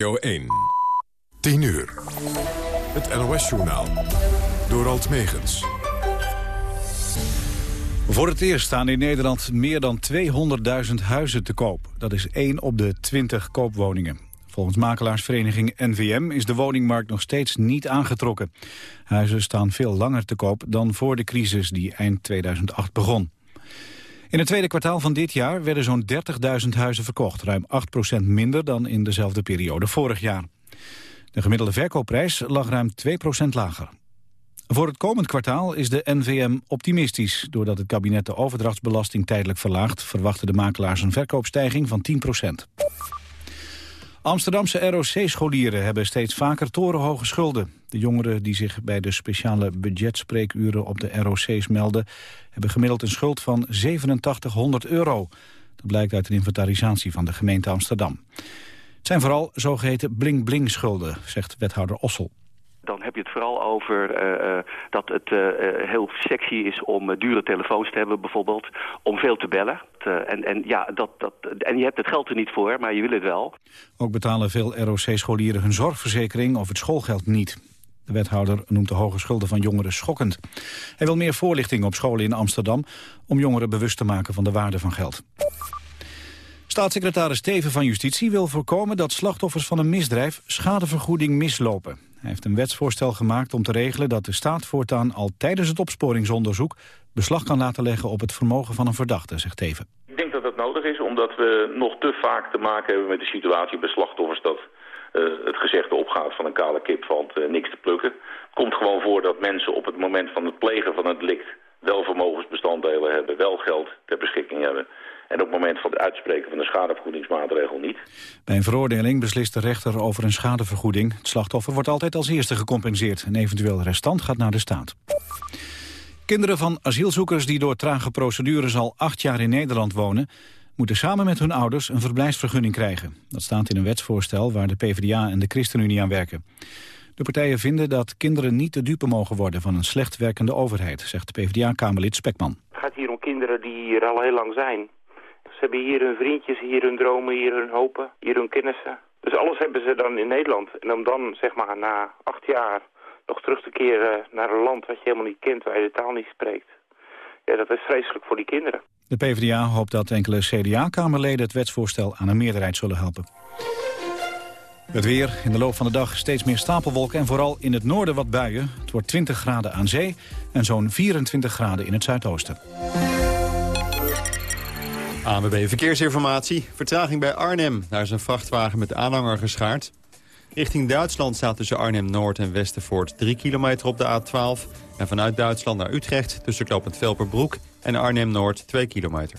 Radio 1. 10 uur. Het NOS-journaal. Door Alt Megens. Voor het eerst staan in Nederland meer dan 200.000 huizen te koop. Dat is 1 op de 20 koopwoningen. Volgens makelaarsvereniging NVM is de woningmarkt nog steeds niet aangetrokken. Huizen staan veel langer te koop dan voor de crisis die eind 2008 begon. In het tweede kwartaal van dit jaar werden zo'n 30.000 huizen verkocht. Ruim 8% minder dan in dezelfde periode vorig jaar. De gemiddelde verkoopprijs lag ruim 2% lager. Voor het komend kwartaal is de NVM optimistisch. Doordat het kabinet de overdrachtsbelasting tijdelijk verlaagt... verwachten de makelaars een verkoopstijging van 10 Amsterdamse ROC-scholieren hebben steeds vaker torenhoge schulden. De jongeren die zich bij de speciale budgetspreekuren op de ROC's melden... hebben gemiddeld een schuld van 8700 euro. Dat blijkt uit een inventarisatie van de gemeente Amsterdam. Het zijn vooral zogeheten bling-bling schulden, zegt wethouder Ossel dan heb je het vooral over uh, dat het uh, heel sexy is om dure telefoons te hebben bijvoorbeeld. Om veel te bellen. en, en, ja, dat, dat, en je hebt het geld er niet voor, maar je wil het wel. Ook betalen veel ROC-scholieren hun zorgverzekering of het schoolgeld niet. De wethouder noemt de hoge schulden van jongeren schokkend. Hij wil meer voorlichting op scholen in Amsterdam... om jongeren bewust te maken van de waarde van geld. Staatssecretaris Teven van Justitie wil voorkomen dat slachtoffers van een misdrijf schadevergoeding mislopen. Hij heeft een wetsvoorstel gemaakt om te regelen dat de staat voortaan al tijdens het opsporingsonderzoek beslag kan laten leggen op het vermogen van een verdachte, zegt Teven. Ik denk dat dat nodig is omdat we nog te vaak te maken hebben met de situatie bij slachtoffers dat uh, het gezegde opgaat van een kale kip valt uh, niks te plukken. Het komt gewoon voor dat mensen op het moment van het plegen van het delict wel hebben, wel geld ter beschikking hebben. En op het moment van het uitspreken van de schadevergoedingsmaatregel niet. Bij een veroordeling beslist de rechter over een schadevergoeding. Het slachtoffer wordt altijd als eerste gecompenseerd. Een eventueel restant gaat naar de staat. Kinderen van asielzoekers die door trage procedures al acht jaar in Nederland wonen... moeten samen met hun ouders een verblijfsvergunning krijgen. Dat staat in een wetsvoorstel waar de PvdA en de ChristenUnie aan werken. De partijen vinden dat kinderen niet de dupe mogen worden van een slecht werkende overheid, zegt PvdA-kamerlid Spekman. Het gaat hier om kinderen die hier al heel lang zijn. Ze hebben hier hun vriendjes, hier hun dromen, hier hun hopen, hier hun kennissen. Dus alles hebben ze dan in Nederland. En om dan, zeg maar, na acht jaar nog terug te keren naar een land wat je helemaal niet kent, waar je de taal niet spreekt. Ja, dat is vreselijk voor die kinderen. De PvdA hoopt dat enkele CDA-kamerleden het wetsvoorstel aan een meerderheid zullen helpen. Het weer, in de loop van de dag steeds meer stapelwolken en vooral in het noorden wat buien. Het wordt 20 graden aan zee en zo'n 24 graden in het zuidoosten. ANWB Verkeersinformatie. Vertraging bij Arnhem. Daar is een vrachtwagen met aanhanger geschaard. Richting Duitsland staat tussen Arnhem-Noord en Westervoort 3 kilometer op de A12. En vanuit Duitsland naar Utrecht tussen Klopend Velperbroek en Arnhem-Noord 2 kilometer.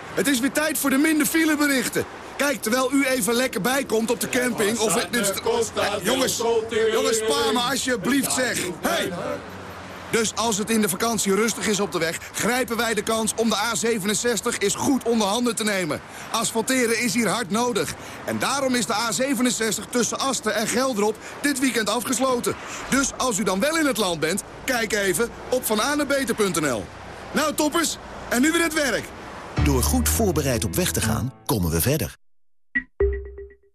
Het is weer tijd voor de minder fileberichten. Kijk, terwijl u even lekker bijkomt op de camping... of... Dit, jongens, jongens, spaar me alsjeblieft, zeg. Hey, dus als het in de vakantie rustig is op de weg... grijpen wij de kans om de A67 eens goed onder handen te nemen. Asfalteren is hier hard nodig. En daarom is de A67 tussen Asten en Geldrop dit weekend afgesloten. Dus als u dan wel in het land bent, kijk even op vananebeter.nl. Nou toppers, en nu weer het werk. Door goed voorbereid op weg te gaan, komen we verder.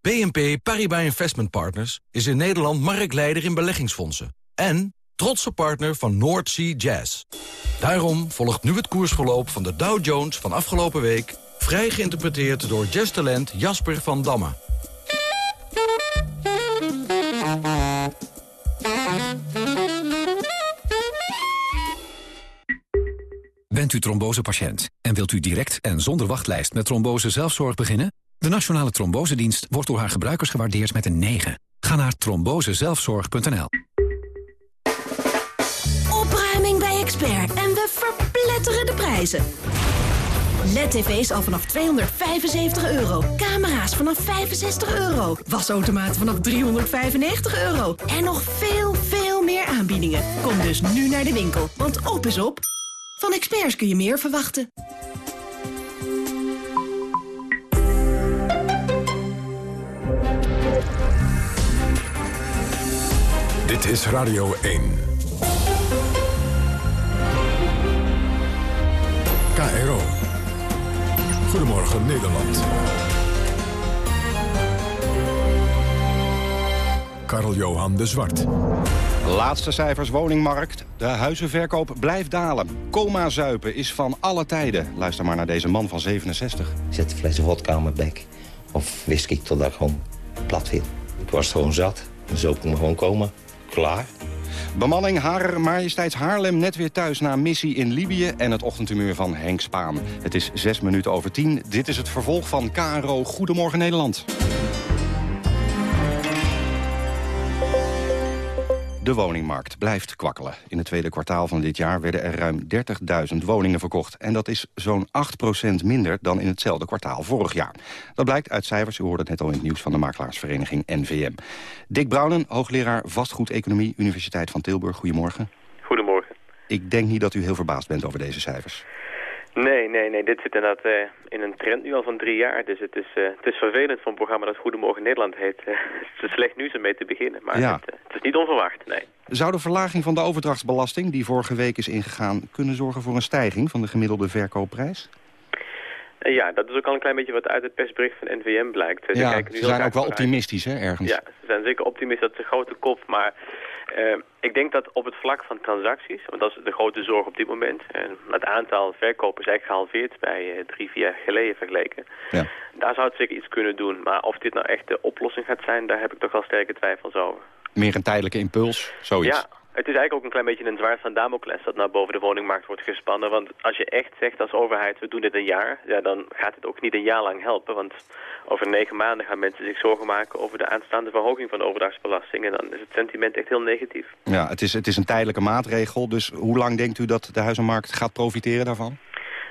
BNP Paribas Investment Partners is in Nederland marktleider in beleggingsfondsen. En trotse partner van North Sea Jazz. Daarom volgt nu het koersverloop van de Dow Jones van afgelopen week... vrij geïnterpreteerd door jazztalent Jasper van Damme. Bent u trombosepatiënt en wilt u direct en zonder wachtlijst met trombose zelfzorg beginnen? De Nationale Trombosedienst wordt door haar gebruikers gewaardeerd met een 9. Ga naar trombosezelfzorg.nl. Opruiming bij Expert en we verpletteren de prijzen. LED-tv's al vanaf 275 euro. Camera's vanaf 65 euro. Wasautomaten vanaf 395 euro. En nog veel, veel meer aanbiedingen. Kom dus nu naar de winkel, want op is op. Van experts kun je meer verwachten. Dit is Radio 1. KRO. Goedemorgen Nederland. Karl-Johan de Zwart. Laatste cijfers woningmarkt. De huizenverkoop blijft dalen. Coma zuipen is van alle tijden. Luister maar naar deze man van 67. Zet de fles vodka aan mijn bek. Of whisky totdat ik gewoon plat viel. Ik was gewoon zat. En zo kon ik gewoon komen. Klaar. Bemanning Harer Majesteits Haarlem net weer thuis na een missie in Libië... en het ochtendtumeur van Henk Spaan. Het is zes minuten over tien. Dit is het vervolg van KRO Goedemorgen Nederland. De woningmarkt blijft kwakkelen. In het tweede kwartaal van dit jaar werden er ruim 30.000 woningen verkocht. En dat is zo'n 8% minder dan in hetzelfde kwartaal vorig jaar. Dat blijkt uit cijfers, u hoorde het net al in het nieuws van de makelaarsvereniging NVM. Dick Brouwen, hoogleraar vastgoedeconomie, Universiteit van Tilburg. Goedemorgen. Goedemorgen. Ik denk niet dat u heel verbaasd bent over deze cijfers. Nee, nee, nee. Dit zit inderdaad uh, in een trend nu al van drie jaar. Dus het is, uh, het is vervelend voor een programma dat Goedemorgen Nederland heet. Uh, het is slecht nieuws om mee te beginnen, maar Ja. het, het is niet onverwacht, nee. Zou de verlaging van de overdrachtsbelasting, die vorige week is ingegaan... kunnen zorgen voor een stijging van de gemiddelde verkoopprijs? Ja, dat is ook al een klein beetje wat uit het persbericht van NVM blijkt. Ze ja, kijken nu ze zijn ook wel optimistisch, hè, ergens. Ja, ze zijn zeker optimistisch. Dat is een grote kop. Maar eh, ik denk dat op het vlak van transacties, want dat is de grote zorg op dit moment. En het aantal verkopers is eigenlijk gehalveerd bij eh, drie, vier jaar geleden vergeleken. Ja. Daar zou het zeker iets kunnen doen. Maar of dit nou echt de oplossing gaat zijn, daar heb ik toch wel sterke twijfels over. Meer een tijdelijke impuls, zoiets. Ja, het is eigenlijk ook een klein beetje een zwaard van Damocles dat naar boven de woningmarkt wordt gespannen. Want als je echt zegt als overheid, we doen dit een jaar, ja, dan gaat het ook niet een jaar lang helpen. Want over negen maanden gaan mensen zich zorgen maken over de aanstaande verhoging van de overdrachtsbelasting. En dan is het sentiment echt heel negatief. Ja, het is, het is een tijdelijke maatregel. Dus hoe lang denkt u dat de huizenmarkt gaat profiteren daarvan?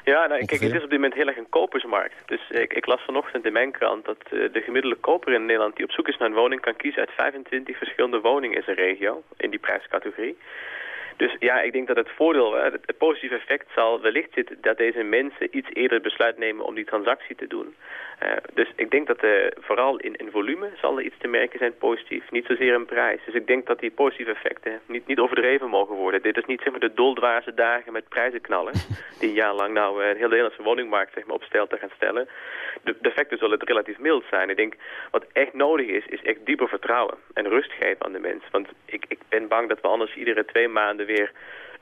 Ja, nou, kijk, het is op dit moment heel erg een kopersmarkt. Dus ik, ik las vanochtend in mijn krant dat eh, de gemiddelde koper in Nederland die op zoek is naar een woning kan kiezen uit 25 verschillende woningen in zijn regio, in die prijscategorie. Dus ja, ik denk dat het voordeel, eh, het, het positieve effect zal wellicht zitten dat deze mensen iets eerder besluit nemen om die transactie te doen. Eh, dus ik denk dat eh, vooral in, in volume zal er iets te merken zijn positief, niet zozeer in prijs. Dus ik denk dat die positieve effecten niet, niet overdreven mogen worden. Dit is niet zeg maar de doldwaze dagen met prijzen knallen, die een jaar lang nou eh, een heel Nederlandse woningmarkt zeg maar, op stijl te gaan stellen. De, de effecten zullen relatief mild zijn. Ik denk wat echt nodig is, is echt dieper vertrouwen en rust geven aan de mens. Want ik, ik ben bang dat we anders iedere twee maanden weer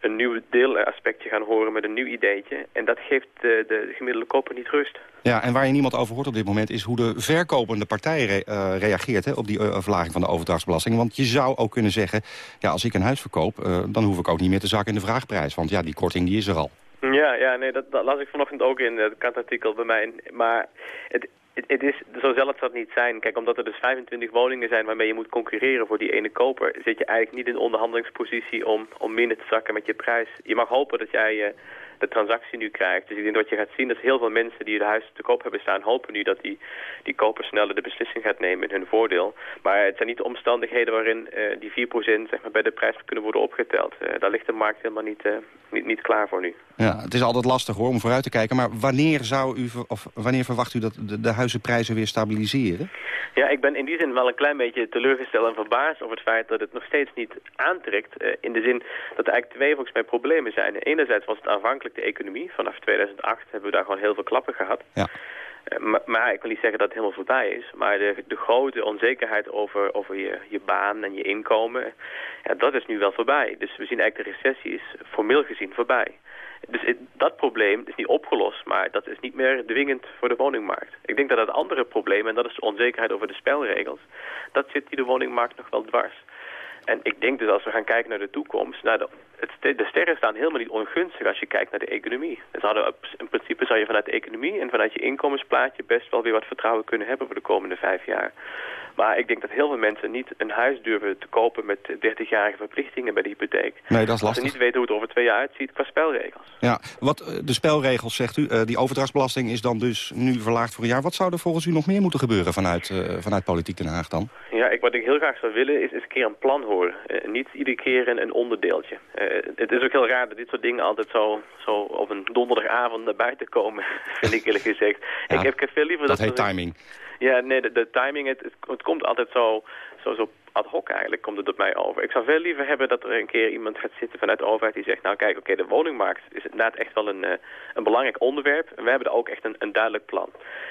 een nieuw deelaspectje gaan horen met een nieuw ideetje. En dat geeft de, de gemiddelde koper niet rust. Ja, en waar je niemand over hoort op dit moment... is hoe de verkopende partij re- eh, reageert hè, op die eh, verlaging van de overdrachtsbelasting. Want je zou ook kunnen zeggen, ja, als ik een huis verkoop... eh, dan hoef ik ook niet meer te zakken in de vraagprijs. Want ja, die korting die is er al. Ja, ja nee, dat, dat las ik vanochtend ook in het kantartikel bij mij. Maar het, het, is, zo het dat niet zijn. Kijk, omdat er dus 25 woningen zijn waarmee je moet concurreren voor die ene koper... zit je eigenlijk niet in de onderhandelingspositie om, om minder te zakken met je prijs. Je mag hopen dat jij eh, de transactie nu krijgt. Dus ik denk dat je gaat zien dat heel veel mensen die het huis te koop hebben staan... hopen nu dat die, die koper sneller de beslissing gaat nemen in hun voordeel. Maar het zijn niet de omstandigheden waarin eh, die 4% zeg maar, bij de prijs kunnen worden opgeteld. Eh, daar ligt de markt helemaal niet, eh, niet, niet klaar voor nu. Ja, het is altijd lastig hoor, om vooruit te kijken. Maar wanneer, zou u, of wanneer verwacht u dat de, de huizenprijzen weer stabiliseren? Ja, ik ben in die zin wel een klein beetje teleurgesteld en verbaasd over het feit dat het nog steeds niet aantrekt. in de zin dat er eigenlijk twee volgens mij problemen zijn. Enerzijds was het aanvankelijk de economie. Vanaf 2008 hebben we daar gewoon heel veel klappen gehad. Ja. Eh, maar, maar ik wil niet zeggen dat het helemaal voorbij is. Maar de, de grote onzekerheid over, over je, je baan en je inkomen, ja, dat is nu wel voorbij. Dus we zien eigenlijk de recessie is formeel gezien voorbij. Dus het- dat probleem is niet opgelost, maar dat is niet meer dwingend voor de woningmarkt. Ik denk dat het andere probleem, en dat is de onzekerheid over de spelregels, dat zit die de woningmarkt nog wel dwars. En ik denk dus als we gaan kijken naar de toekomst... Nou, de, het, de sterren staan helemaal niet ongunstig als je kijkt naar de economie. Dus hadden, in principe zou je vanuit de economie en vanuit je inkomensplaatje... best wel weer wat vertrouwen kunnen hebben voor de komende vijf jaar. Maar ik denk dat heel veel mensen niet een huis durven te kopen met 30-jarige verplichtingen bij de hypotheek. Nee, dat is lastig. Ze niet weten hoe het over twee jaar uitziet qua spelregels. Ja, wat, eh, de spelregels zegt u, eh, die overdrachtsbelasting is dan dus nu verlaagd voor een jaar. Wat zou er volgens u nog meer moeten gebeuren vanuit, uh, vanuit Politiek Den Haag dan? Ja, ik, wat ik heel graag zou willen is, is een keer een plan horen. niet iedere keer een, een onderdeeltje. Het is ook heel raar dat dit soort dingen altijd zo, zo op een donderdagavond naar buiten komen, vind ik eerlijk gezegd. ik, heb, veel liever dat... Dat heet timing. Ja, nee, de, de timing, het, het, komt altijd zo, zo, zo ad hoc eigenlijk, komt het op mij over. Ik zou veel liever hebben dat er een keer iemand gaat zitten vanuit de overheid die zegt, nou kijk, oké, de woningmarkt is inderdaad echt wel een, uh, een belangrijk onderwerp. En we hebben er ook echt een, een duidelijk plan.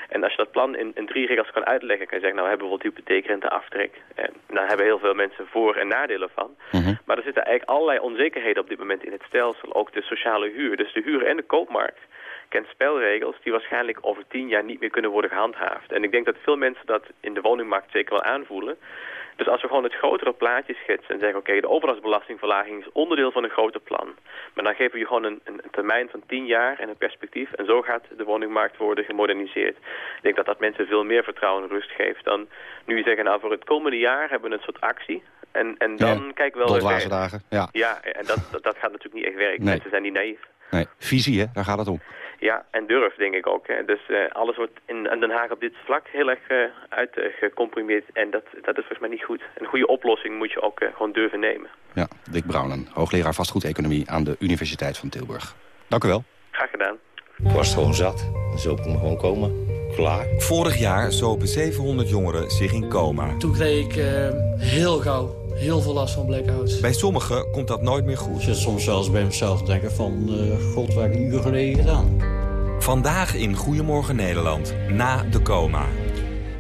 En als je dat plan in, in drie regels kan uitleggen, kan je zeggen, nou we hebben bijvoorbeeld hypotheekrenteaftrek. En daar hebben heel veel mensen voor- en nadelen van. Mhm. Maar er zitten eigenlijk allerlei onzekerheden op dit moment in het stelsel. Ook de sociale huur, dus de huur en de koopmarkt kent spelregels die waarschijnlijk over tien jaar niet meer kunnen worden gehandhaafd. En ik denk dat veel mensen dat in de woningmarkt zeker wel aanvoelen. Dus als we gewoon het grotere plaatje schetsen en zeggen... oké, de overdrachtsbelastingverlaging is onderdeel van een groter plan. Maar dan geven we je gewoon een, een, termijn van tien jaar en een perspectief. En zo gaat de woningmarkt worden gemoderniseerd. Ik denk dat dat mensen veel meer vertrouwen en rust geeft dan nu zeggen... nou, voor het komende jaar hebben we een soort actie... En, en dan ja, kijk wel weer dagen, ja. Ja, en dat, dat, gaat natuurlijk niet echt werken. Mensen zijn niet naïef. Nee, visie, hè? daar gaat het om. Ja, en durf, denk ik ook. Hè. Dus uh, alles wordt in, in, Den Haag op dit vlak heel erg uh, uitgecomprimeerd. en dat, dat is volgens mij niet goed. Een goede oplossing moet je ook uh, gewoon durven nemen. Ja, Dick Brouwen, hoogleraar vastgoedeconomie aan de Universiteit van Tilburg. Dank u wel. Graag gedaan. Ik was gewoon zat. Zo kon gewoon komen. Klaar. Vorig jaar zopen 700 jongeren zich in coma. Toen kreeg ik heel gauw heel veel last van blackouts. Bij sommigen komt dat nooit meer goed. Je soms zelfs bij mezelf denken van... Uh, god, waar heb ik een uur geleden gedaan? Vandaag in Goedemorgen Nederland, na de coma.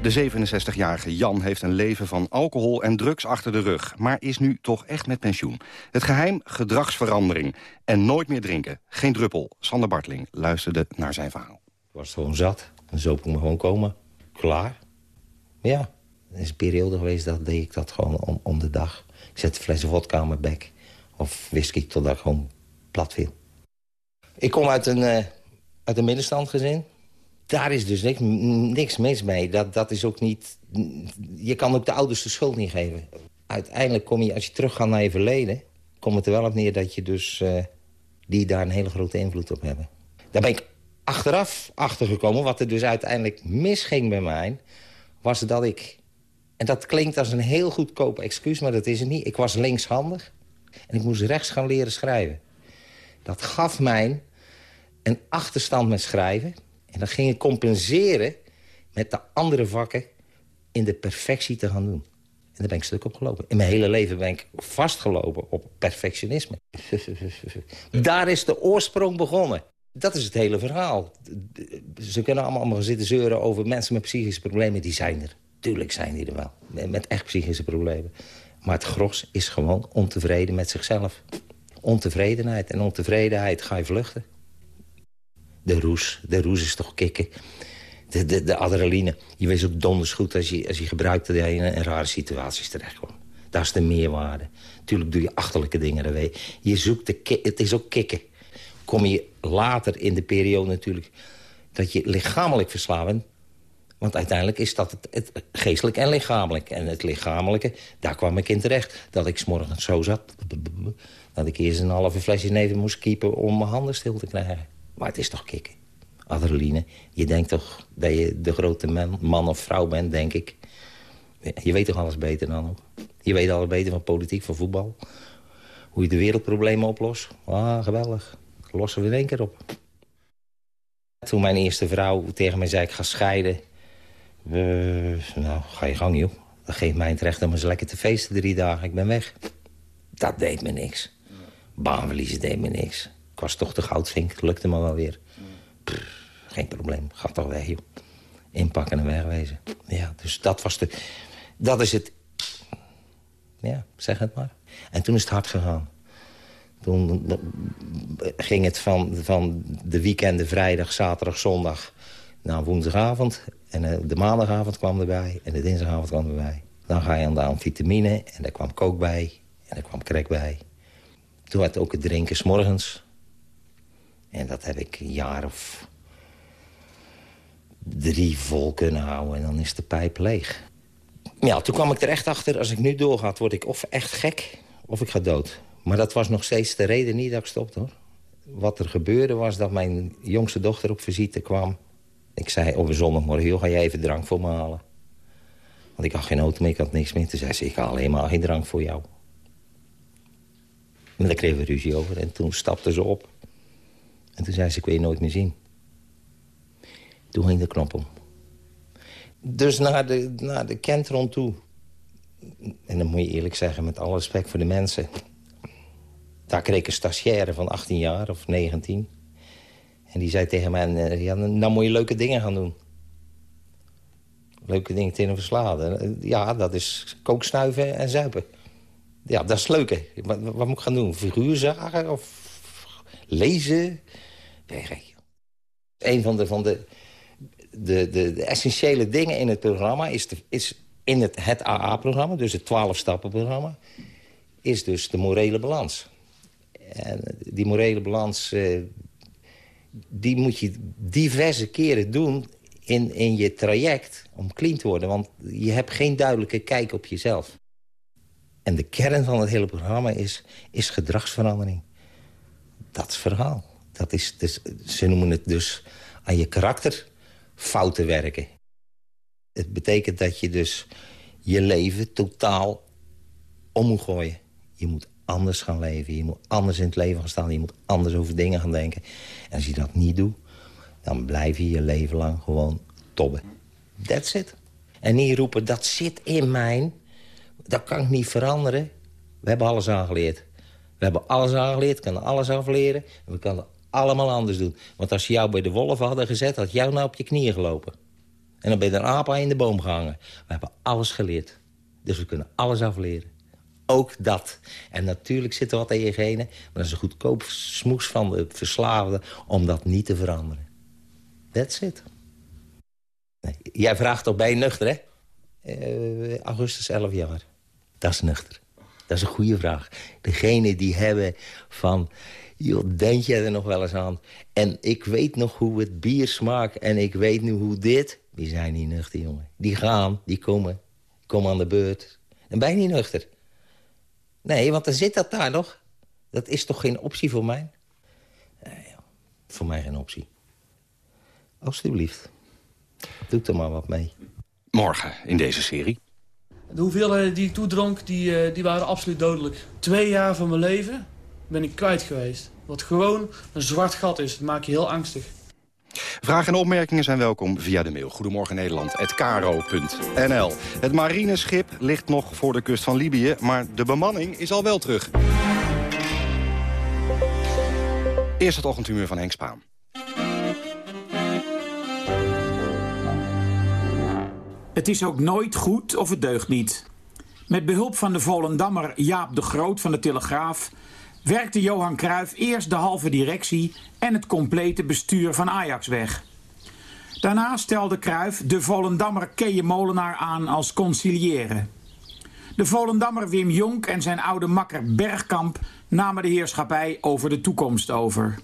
De 67-jarige Jan heeft een leven van alcohol en drugs achter de rug... maar is nu toch echt met pensioen. Het geheim gedragsverandering. En nooit meer drinken. Geen druppel. Sander Bartling luisterde naar zijn verhaal. Ik was gewoon zat. En zo kon me gewoon komen. Klaar. Ja, er is een periode geweest dat deed ik dat gewoon om, om de dag. Ik zette flessen vodka aan mijn bek. Of whisky totdat ik gewoon plat viel. Ik kom uit een, uh, uit een middenstandgezin. Daar is dus niks, mis mee. Dat, dat is ook niet... Je kan ook de ouders de schuld niet geven. Uiteindelijk kom je, als je teruggaat naar je verleden... komt het er wel op neer dat je dus... Uh, die daar een hele grote invloed op hebben. Daar ben ik achteraf achtergekomen. Wat er dus uiteindelijk misging bij mij... was dat ik en dat klinkt als een heel goedkoop excuus, maar dat is het niet. Ik was linkshandig en ik moest rechts gaan leren schrijven. Dat gaf mij een achterstand met schrijven. En dat ging ik compenseren met de andere vakken in de perfectie te gaan doen. En daar ben ik stuk op gelopen. In mijn hele leven ben ik vastgelopen op perfectionisme. Daar is de oorsprong begonnen. Dat is het hele verhaal. Ze kunnen allemaal gaan zitten zeuren over mensen met psychische problemen. Die zijn er. Tuurlijk zijn die er wel, met echt psychische problemen. Maar het gros is gewoon ontevreden met zichzelf. Ontevredenheid. En ontevredenheid ga je vluchten. De roes, de roes is toch kicken. De, de, de adrenaline. Je weet ook donders goed als je, als je gebruikt dat je in, rare situaties terechtkomt. Dat is de meerwaarde. Tuurlijk doe je achterlijke dingen, weet je. zoekt de het is ook kicken. Kom je later in de periode natuurlijk... dat je lichamelijk verslaafd want uiteindelijk is dat het, het, geestelijk en lichamelijk. En het lichamelijke, daar kwam ik in terecht. Dat ik s'morgens zo zat. Dat ik eerst een halve flesje neven moest kiepen om mijn handen stil te krijgen. Maar het is toch kicken. Adrenaline. Je denkt toch dat je de grote man, man of vrouw bent, denk ik. Je weet toch alles beter dan ook. Je weet alles beter van politiek, van voetbal. Hoe je de wereldproblemen oplost. Ah, geweldig. Lossen we in één keer op. Toen mijn eerste vrouw tegen mij zei, ik ga scheiden... Uh, nou, ga je gang, joh. Dat geeft mij het recht om eens lekker te feesten drie dagen. Ik ben weg. Dat deed me niks. Baanverliezen deed me niks. Ik was toch de goudvink. Het lukte me wel weer. Geen probleem. Ga toch weg, joh. Inpakken en wegwezen. Ja, dus dat was de... Dat is het... Ja, zeg het maar. En toen is het hard gegaan. Toen ging het van, van de weekenden, vrijdag, zaterdag, zondag... naar woensdagavond en uh, de maandagavond kwam erbij en de dinsdagavond kwam erbij. Dan ga je aan de amfetamine en daar kwam kook bij. En er kwam crack bij. Toen had ook het drinken s'morgens. En dat heb ik een jaar of drie vol kunnen houden. En dan is de pijp leeg. Ja, toen kwam ik er echt achter, als ik nu doorga, word ik of echt gek of ik ga dood. Maar dat was nog steeds de reden niet dat ik stopte, hoor. Wat er gebeurde was dat mijn jongste dochter op visite kwam. Ik zei op een zondagmorgen, joh, ga jij even drank voor me halen? Want ik had geen auto meer, ik had niks meer. Toen zei ze, ik haal helemaal geen drank voor jou. En daar kregen we ruzie over. En toen stapte ze op. En toen zei ze, ik wil je nooit meer zien. Toen ging de knop om. Dus naar de, naar de Kentron toe. En dan moet je eerlijk zeggen, met alle respect voor de mensen... daar kreeg ik een stagiaire van 18 jaar of 19. En die zei tegen mij, eh, ja, nou moet je leuke dingen gaan doen. Leuke dingen tegen verslagen. Ja, dat is kooksnuiven en zuipen. Ja, dat is leuk. Wat, wat moet ik gaan doen? Figuur zagen of lezen? Een van de, van de, de, de, essentiële dingen in het programma is, de, is in het, het AA-programma, dus het 12-stappen-programma, is dus de morele balans. En die morele balans, eh, die moet je diverse keren doen in, in je traject om clean te worden. Want je hebt geen duidelijke kijk op jezelf. En de kern van het hele programma is, is gedragsverandering. Dat verhaal. Dat is, dus, ze noemen het dus aan je karakter fouten werken. Het betekent dat je dus je leven totaal om moet gooien. Je moet anders gaan leven. Je moet anders in het leven gaan staan. Je moet anders over dingen gaan denken. En als je dat niet doet, dan blijf je je leven lang gewoon tobben. That's it. En niet roepen, dat zit in mij. Dat kan ik niet veranderen. We hebben alles aangeleerd. We hebben alles aangeleerd, kunnen alles afleren. En we kunnen allemaal anders doen. Want als ze jou bij de wolven hadden gezet, had jou nou op je knieën gelopen. En dan ben je een aap in de boom gehangen. We hebben alles geleerd. Dus we kunnen alles afleren. Ook dat. En natuurlijk zit er wat in je genen. Maar dat is een goedkoop smoes van de verslaafde om dat niet te veranderen. That's it. Jij vraagt toch bij nuchter, hè? Uh, augustus 11 jaar. Dat is nuchter. Dat is een goede vraag. Degene die hebben van... joh, denk jij er nog wel eens aan? En ik weet nog hoe het bier smaakt en ik weet nu hoe dit... die zijn niet nuchter, jongen. Die gaan, die komen, komen aan de beurt. Dan ben je niet nuchter. Nee, want dan zit dat daar nog. Dat is toch geen optie voor mij? Nee, voor mij geen optie. Alsjeblieft. Doe er maar wat mee. Morgen in deze serie. De hoeveelheden die ik toedronk, die, eh, die waren absoluut dodelijk. Twee jaar van mijn leven ben ik kwijt geweest. Wat gewoon een zwart gat is. Dat maakt je heel angstig. Vragen en opmerkingen zijn welkom via de mail. Goedemorgen Nederland@karo.nl. Het marineschip ligt nog voor de kust van Libië, maar de bemanning is al wel terug. Eerst het ochtendhumeur van Henk Spaan. Het is ook nooit goed of het deugt niet. Met behulp van de Volendammer Jaap de Groot van de Telegraaf... werkte Johan Cruijff eerst de halve directie... en het complete bestuur van Ajax weg. Daarna stelde Cruijff de Volendammer Keje Molenaar aan als conciliëren. De Volendammer Wim Jonk en zijn oude makker Bergkamp... namen de heerschappij over de toekomst over.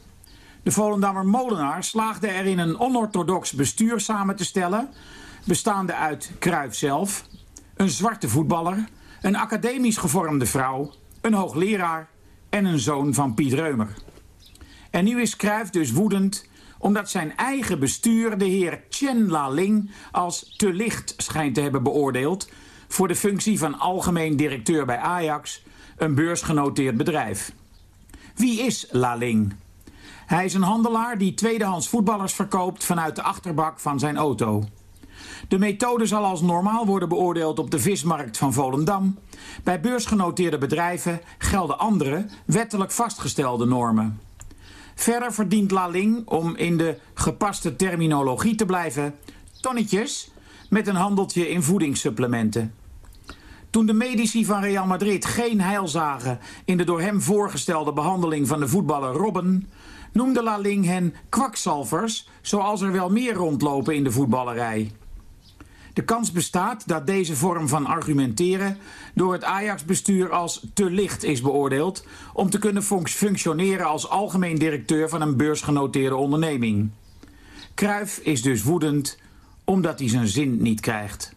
De Volendammer Molenaar slaagde erin een onorthodox bestuur samen te stellen bestaande uit Kruif zelf, een zwarte voetballer, een academisch gevormde vrouw, een hoogleraar en een zoon van Piet Reumer. En nu is Kruif dus woedend omdat zijn eigen bestuur de heer Chen La-ling als te licht schijnt te hebben beoordeeld voor de functie van algemeen directeur bij Ajax, een beursgenoteerd bedrijf. Wie is La-ling? Hij is een handelaar die tweedehands voetballers verkoopt vanuit de achterbak van zijn auto. De methode zal als normaal worden beoordeeld op de vismarkt van Volendam. Bij beursgenoteerde bedrijven gelden andere, wettelijk vastgestelde normen. Verder verdient Laling, om in de gepaste terminologie te blijven, tonnetjes met een handeltje in voedingssupplementen. Toen de medici van Real Madrid geen heil zagen in de door hem voorgestelde behandeling van de voetballer Robben, noemde Laling hen kwakzalvers, zoals er wel meer rondlopen in de voetballerij. De kans bestaat dat deze vorm van argumenteren door het Ajax-bestuur als te licht is beoordeeld om te kunnen functioneren als algemeen directeur van een beursgenoteerde onderneming. Kruif is dus woedend omdat hij zijn zin niet krijgt.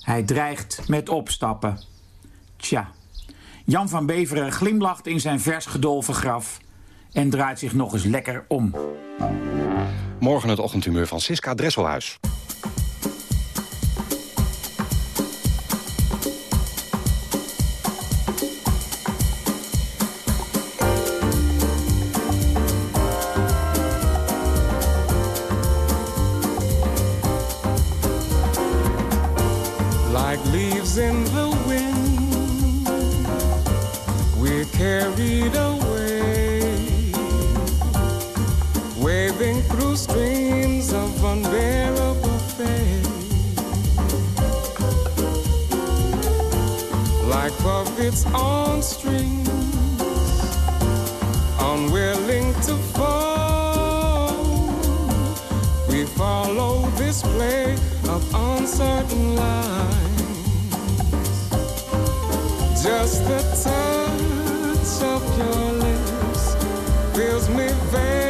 Hij dreigt met opstappen. Tja, Jan van Beveren glimlacht in zijn vers gedolven graf en draait zich nog eens lekker om. Morgen het ochtendhumeur van Siska Dresselhuis. Puppets on strings, unwilling to fall, we follow this play of uncertain lines. Just the touch of your lips fills me vaguely,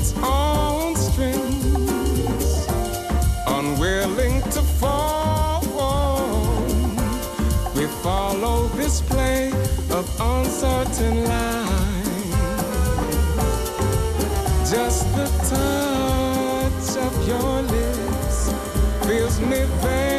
puppets on strings, unwilling to fall. We follow this play of uncertain lines. Just the touch of your lips fills me vaguely,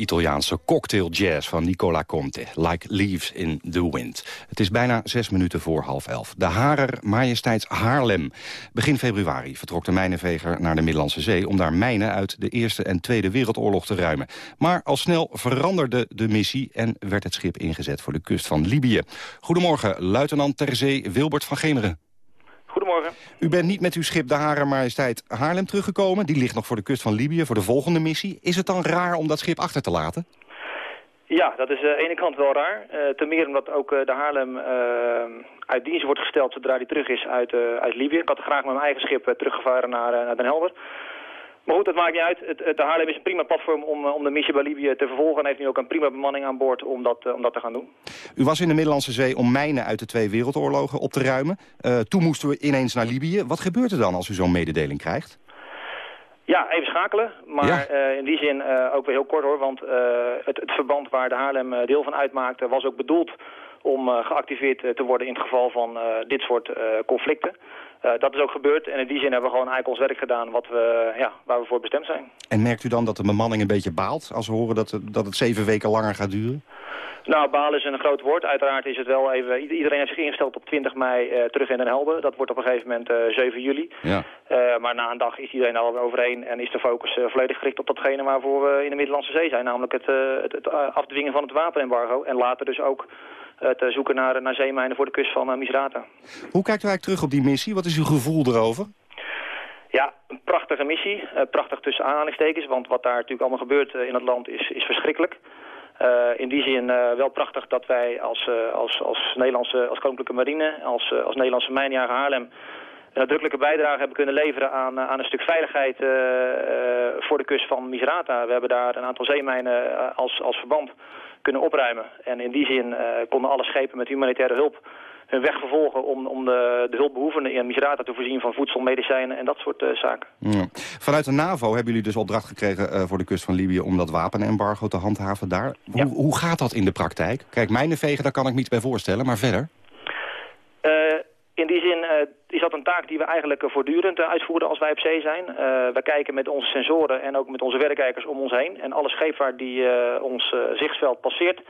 Italiaanse cocktail jazz van Nicola Conte. Like leaves in the wind. Het is bijna zes minuten voor half elf. De Harer Majesteits Haarlem. Begin februari vertrok de mijnenveger naar de Middellandse Zee... om daar mijnen uit de Eerste en Tweede Wereldoorlog te ruimen. Maar al snel veranderde de missie... en werd het schip ingezet voor de kust van Libië. Goedemorgen, luitenant ter zee Wilbert van Gemeren. U bent niet met uw schip de Harer Majesteit Haarlem teruggekomen. Die ligt nog voor de kust van Libië voor de volgende missie. Is het dan raar om dat schip achter te laten? Ja, dat is aan de ene kant wel raar. Eh, ten meer omdat ook eh, de Haarlem eh, uit dienst wordt gesteld zodra hij terug is uit, eh, uit Libië. Ik had graag met mijn eigen schip eh, teruggevaren naar, eh, naar Den Helder. Maar goed, dat maakt niet uit. Het, het, de Haarlem is een prima platform om, eh, om de missie bij Libië te vervolgen. En heeft nu ook een prima bemanning aan boord om dat, eh, om dat te gaan doen. U was in de Middellandse Zee om mijnen uit de twee wereldoorlogen op te ruimen. Eh, toen moesten we ineens naar Libië. Wat gebeurt er dan als u zo'n mededeling krijgt? Ja, even schakelen. Maar in die zin ook weer heel kort hoor. Want het, het verband waar de Haarlem deel van uitmaakte was ook bedoeld om geactiveerd te worden in het geval van dit soort conflicten. Eh, dat is ook gebeurd en in die zin hebben we gewoon eigenlijk ons werk gedaan wat we, ja, waar we voor bestemd zijn. En merkt u dan dat de bemanning een beetje baalt als we horen dat, het- dat het zeven weken langer gaat duren? Nou, balen is een groot woord. Uiteraard is het wel even... Iedereen heeft zich ingesteld op 20 mei eh, terug in Den Helder. Dat wordt op een gegeven moment eh, 7 juli. Ja. Eh, maar na een dag is iedereen al overheen en is de focus eh, volledig gericht op datgene waarvoor we in de Middellandse Zee zijn. Namelijk het, eh, het, het eh, afdwingen van het wapenembargo. En later dus ook het eh, zoeken naar, naar zeemijnen voor de kust van eh, Misrata. Hoe kijkt u eigenlijk terug op die missie? Wat is uw gevoel erover? Ja, een prachtige missie. Eh, prachtig tussen aanhalingstekens, want wat daar natuurlijk allemaal gebeurt in het land is, is verschrikkelijk. In die zin wel prachtig dat wij als, eh, als, als Nederlandse, als Koninklijke Marine, als, als Nederlandse mijnjager Haarlem een nadrukkelijke bijdrage hebben kunnen leveren aan, aan een stuk veiligheid voor de kust van Misrata. We hebben daar een aantal zeemijnen als, als verband kunnen opruimen. En in die zin eh, konden alle schepen met humanitaire hulp hun weg vervolgen om, om de, de hulpbehoevenden in Misrata te voorzien van voedsel, medicijnen en dat soort eh, zaken. Ja. Vanuit de NAVO hebben jullie dus opdracht gekregen eh, voor de kust van Libië... om dat wapenembargo te handhaven daar. Hoe, hoe gaat dat in de praktijk? Kijk, mijnen vegen, daar kan ik me iets bij voorstellen, maar verder? In die zin eh, is dat een taak die we eigenlijk eh, voortdurend eh, uitvoeren als wij op zee zijn. Eh, we kijken met onze sensoren en ook met onze werkkijkers om ons heen. En alle scheepvaart die ons zichtsveld passeert,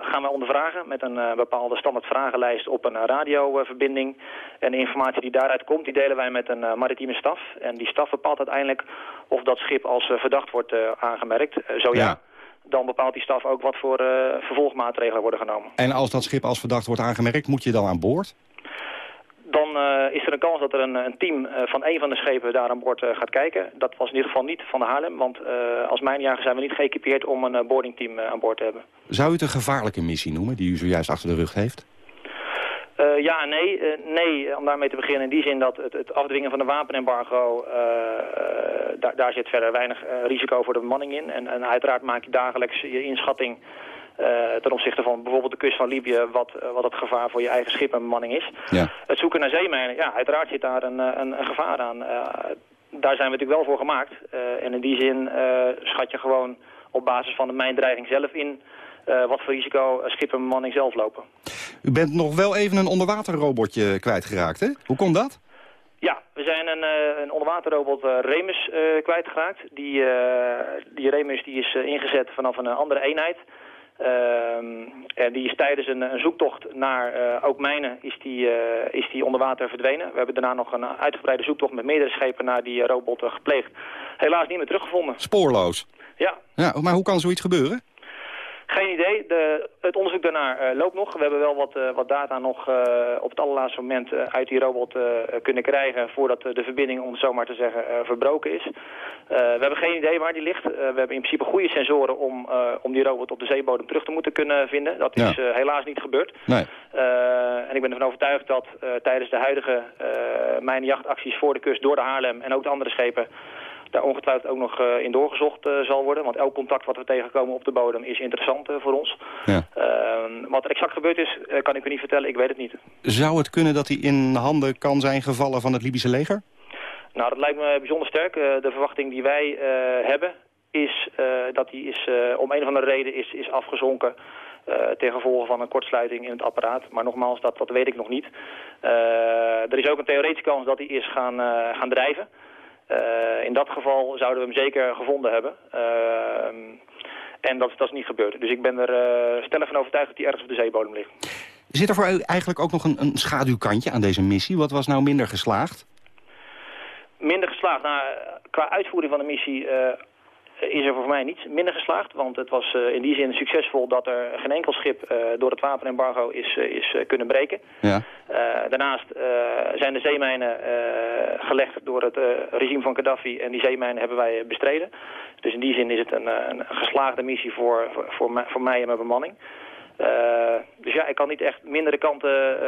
gaan wij ondervragen met een bepaalde standaard vragenlijst op een radioverbinding. En de informatie die daaruit komt, die delen wij met een maritieme staf. En die staf bepaalt uiteindelijk of dat schip als verdacht wordt aangemerkt. Zo ja. Dan bepaalt die staf ook wat voor vervolgmaatregelen worden genomen. En als dat schip als verdacht wordt aangemerkt, moet je dan aan boord? Dan eh, is er een kans dat er een, een team eh, van een van de schepen daar aan boord eh, gaat kijken. Dat was in ieder geval niet van de Haarlem, want als mijnjager zijn we niet geëquipeerd om een boardingteam aan boord te hebben. Zou u het een gevaarlijke missie noemen, die u zojuist achter de rug heeft? Eh, ja, nee, nee, om daarmee te beginnen in die zin dat het, het afdwingen van de wapenembargo, eh, daar, daar zit verder weinig risico voor de bemanning in. En, en uiteraard maak je dagelijks je inschatting ten opzichte van bijvoorbeeld de kust van Libië, wat, eh, wat het gevaar voor je eigen schip en bemanning is. Ja. Het zoeken naar zeemijnen, ja, uiteraard zit daar een, eh, een, een gevaar aan. Eh, daar zijn we natuurlijk wel voor gemaakt. Eh, en in die zin eh, schat je gewoon op basis van de mijndreiging zelf in eh, wat voor risico eh, schip en bemanning zelf lopen. U bent nog wel even een onderwaterrobotje kwijtgeraakt, hè? Hoe komt dat? Ja, we zijn een, eh, een onderwaterrobot eh, Remus eh, kwijtgeraakt. Die, eh, die Remus die is eh, ingezet vanaf een andere eenheid. Ehm, en die is tijdens een, een zoektocht naar eh, ook mijnen is die, eh, is die onder water verdwenen. We hebben daarna nog een uitgebreide zoektocht met meerdere schepen naar die eh, robot eh, gepleegd. Helaas niet meer teruggevonden. Spoorloos. Ja, Ja, maar hoe kan zoiets gebeuren? Geen idee. De, het onderzoek daarnaar eh, loopt nog. We hebben wel wat, eh, wat data nog eh, op het allerlaatste moment uit die robot kunnen krijgen... voordat de verbinding, om het zo maar te zeggen, verbroken is. We hebben geen idee waar die ligt. We hebben in principe goede sensoren om, om die robot op de zeebodem terug te moeten kunnen vinden. Dat is Ja. helaas niet gebeurd. Nee. En ik ben ervan overtuigd dat tijdens de huidige mijnjachtacties voor de kust door de Haarlem... en ook de andere schepen daar ongetwijfeld ook nog eh, in doorgezocht eh, zal worden. Want elk contact wat we tegenkomen op de bodem is interessant eh, voor ons. Ja. Ehm, wat er exact gebeurd is, kan ik u niet vertellen. Ik weet het niet. Zou het kunnen dat hij in handen kan zijn gevallen van het Libische leger? Nou, dat lijkt me bijzonder sterk. De verwachting die wij hebben is dat die is, om een of andere reden is, is afgezonken... ten gevolge van een kortsluiting in het apparaat. Maar nogmaals, dat, dat weet ik nog niet. Er is ook een theoretische kans dat hij is gaan, gaan drijven. Eh, in dat geval zouden we hem zeker gevonden hebben. Ehm, en dat, dat is niet gebeurd. Dus ik ben er eh, stellig van overtuigd dat hij ergens op de zeebodem ligt. Zit er voor u eigenlijk ook nog een, een schaduwkantje aan deze missie? Wat was nou minder geslaagd? Minder geslaagd. Nou, qua uitvoering van de missie eh, is er voor mij niets minder geslaagd. Want het was eh, in die zin succesvol dat er geen enkel schip eh, door het wapenembargo is, eh, is kunnen breken. Ja. Daarnaast zijn de zeemijnen gelegd door het regime van Gaddafi en die zeemijnen hebben wij bestreden. Dus in die zin is het een, een geslaagde missie voor, voor, voor, mij, voor mij en mijn bemanning. Dus ja, ik kan niet echt mindere kanten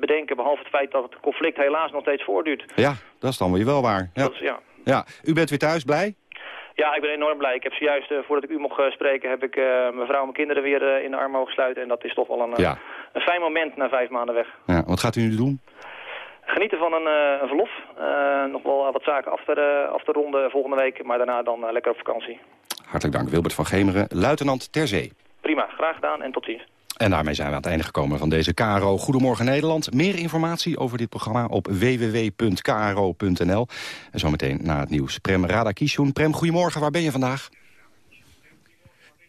bedenken, behalve het feit dat het conflict helaas nog steeds voortduurt. Ja, dat is dan weer wel waar. Ja. Dat is, ja. Ja, u bent weer thuis, blij? Ja, ik ben enorm blij. Ik heb zojuist, uh, voordat ik u mocht uh, spreken, heb ik uh, mijn vrouw en mijn kinderen weer in de armen mogen sluiten. En dat is toch wel een, ja. een fijn moment na vijf maanden weg. Ja, wat gaat u nu doen? Genieten van een, een verlof. nog wel wat zaken af te, af te ronden volgende week, maar daarna dan lekker op vakantie. Hartelijk dank, Wilbert van Gemeren, luitenant ter zee. Prima, graag gedaan en tot ziens. En daarmee zijn we aan het einde gekomen van deze KRO Goedemorgen Nederland. Meer informatie over dit programma op www.kro.nl. En zometeen na het nieuws. Prem Radakishun. Prem, goedemorgen. Waar ben je vandaag?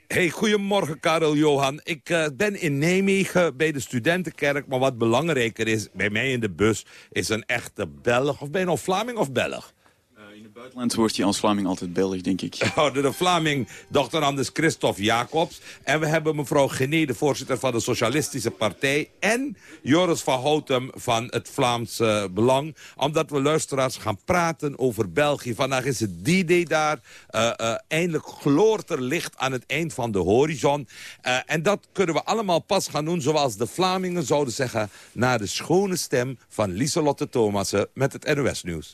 Hey, goedemorgen Karel Johan. Ik uh, ben in Nijmegen bij de studentenkerk. Maar wat belangrijker is, bij mij in de bus... is een echte Belg. Of ben je nou Vlaming of Belg? Buitenland wordt je als Vlaming altijd Belg, denk ik. Oh, de, de Vlaming, dokter Anders Christophe Jacobs. En we hebben mevrouw Gené, de voorzitter van de Socialistische Partij. En Joris van Houtem van het Vlaamse Belang. Omdat we luisteraars gaan praten over België. Vandaag is het D-Day daar. Uh, uh, eindelijk gloort er licht aan het eind van de horizon. Uh, en dat kunnen we allemaal pas gaan doen, zoals de Vlamingen zouden zeggen... naar de schone stem van Lieselotte Thomassen met het NOS-nieuws.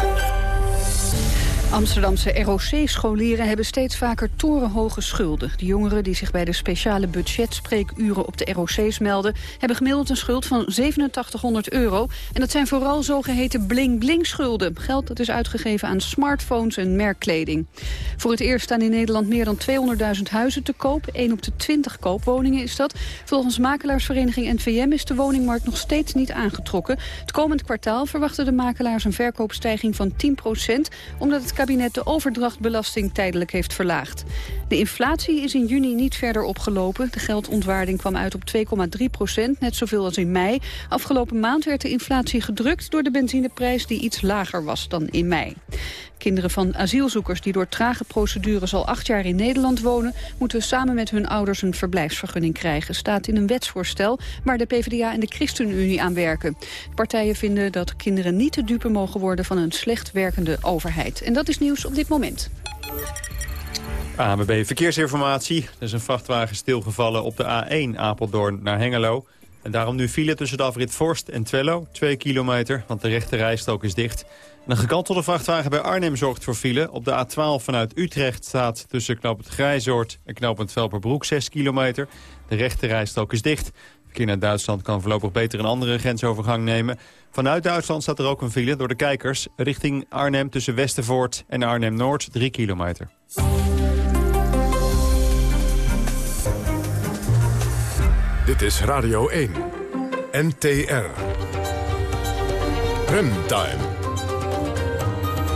Amsterdamse ROC-scholieren hebben steeds vaker torenhoge schulden. De jongeren die zich bij de speciale budgetspreekuren op de ROC's melden... hebben gemiddeld een schuld van 8700 euro. En dat zijn vooral zogeheten bling-bling-schulden. Geld dat is uitgegeven aan smartphones en merkkleding. Voor het eerst staan in Nederland meer dan 200.000 huizen te koop. 1 op de 20 koopwoningen is dat. Volgens makelaarsvereniging NVM is de woningmarkt nog steeds niet aangetrokken. Het komend kwartaal verwachten de makelaars een verkoopstijging van 10% omdat het kabinet de overdrachtbelasting tijdelijk heeft verlaagd. De inflatie is in juni niet verder opgelopen. De geldontwaarding kwam uit op 2,3 procent, net zoveel als in mei. Afgelopen maand werd de inflatie gedrukt door de benzineprijs die iets lager was dan in mei. Kinderen van asielzoekers die door trage procedures al acht jaar in Nederland wonen... moeten samen met hun ouders een verblijfsvergunning krijgen. Staat in een wetsvoorstel waar de PvdA en de ChristenUnie aan werken. Partijen vinden dat kinderen niet te dupe mogen worden van een slecht werkende overheid. En dat nieuws op dit moment. AMB Verkeersinformatie. Er is een vrachtwagen stilgevallen op de A1 Apeldoorn naar Hengelo. En daarom nu file tussen de afrit Forst en Twello. Twee kilometer, want de rechte rijstrook is dicht. Een gekantelde vrachtwagen bij Arnhem zorgt voor file. Op de A12 vanuit Utrecht staat tussen knooppunt Grijzoord en knooppunt Velperbroek 6 kilometer. De rechte rijstrook is dicht. Verkeer naar Duitsland kan voorlopig beter een andere grensovergang nemen. Vanuit Duitsland staat er ook een file door de kijkers... richting Arnhem tussen Westervoort en Arnhem-Noord 3 kilometer. Dit is Radio 1. NTR. Remtime.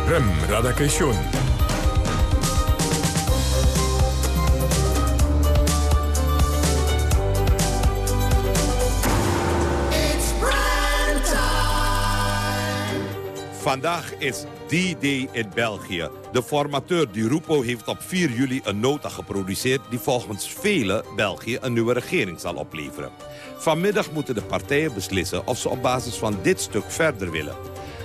Rem Radakation. Vandaag is D-Day in België. De formateur Di Rupo heeft op 4 juli een nota geproduceerd... die volgens velen België een nieuwe regering zal opleveren. Vanmiddag moeten de partijen beslissen of ze op basis van dit stuk verder willen.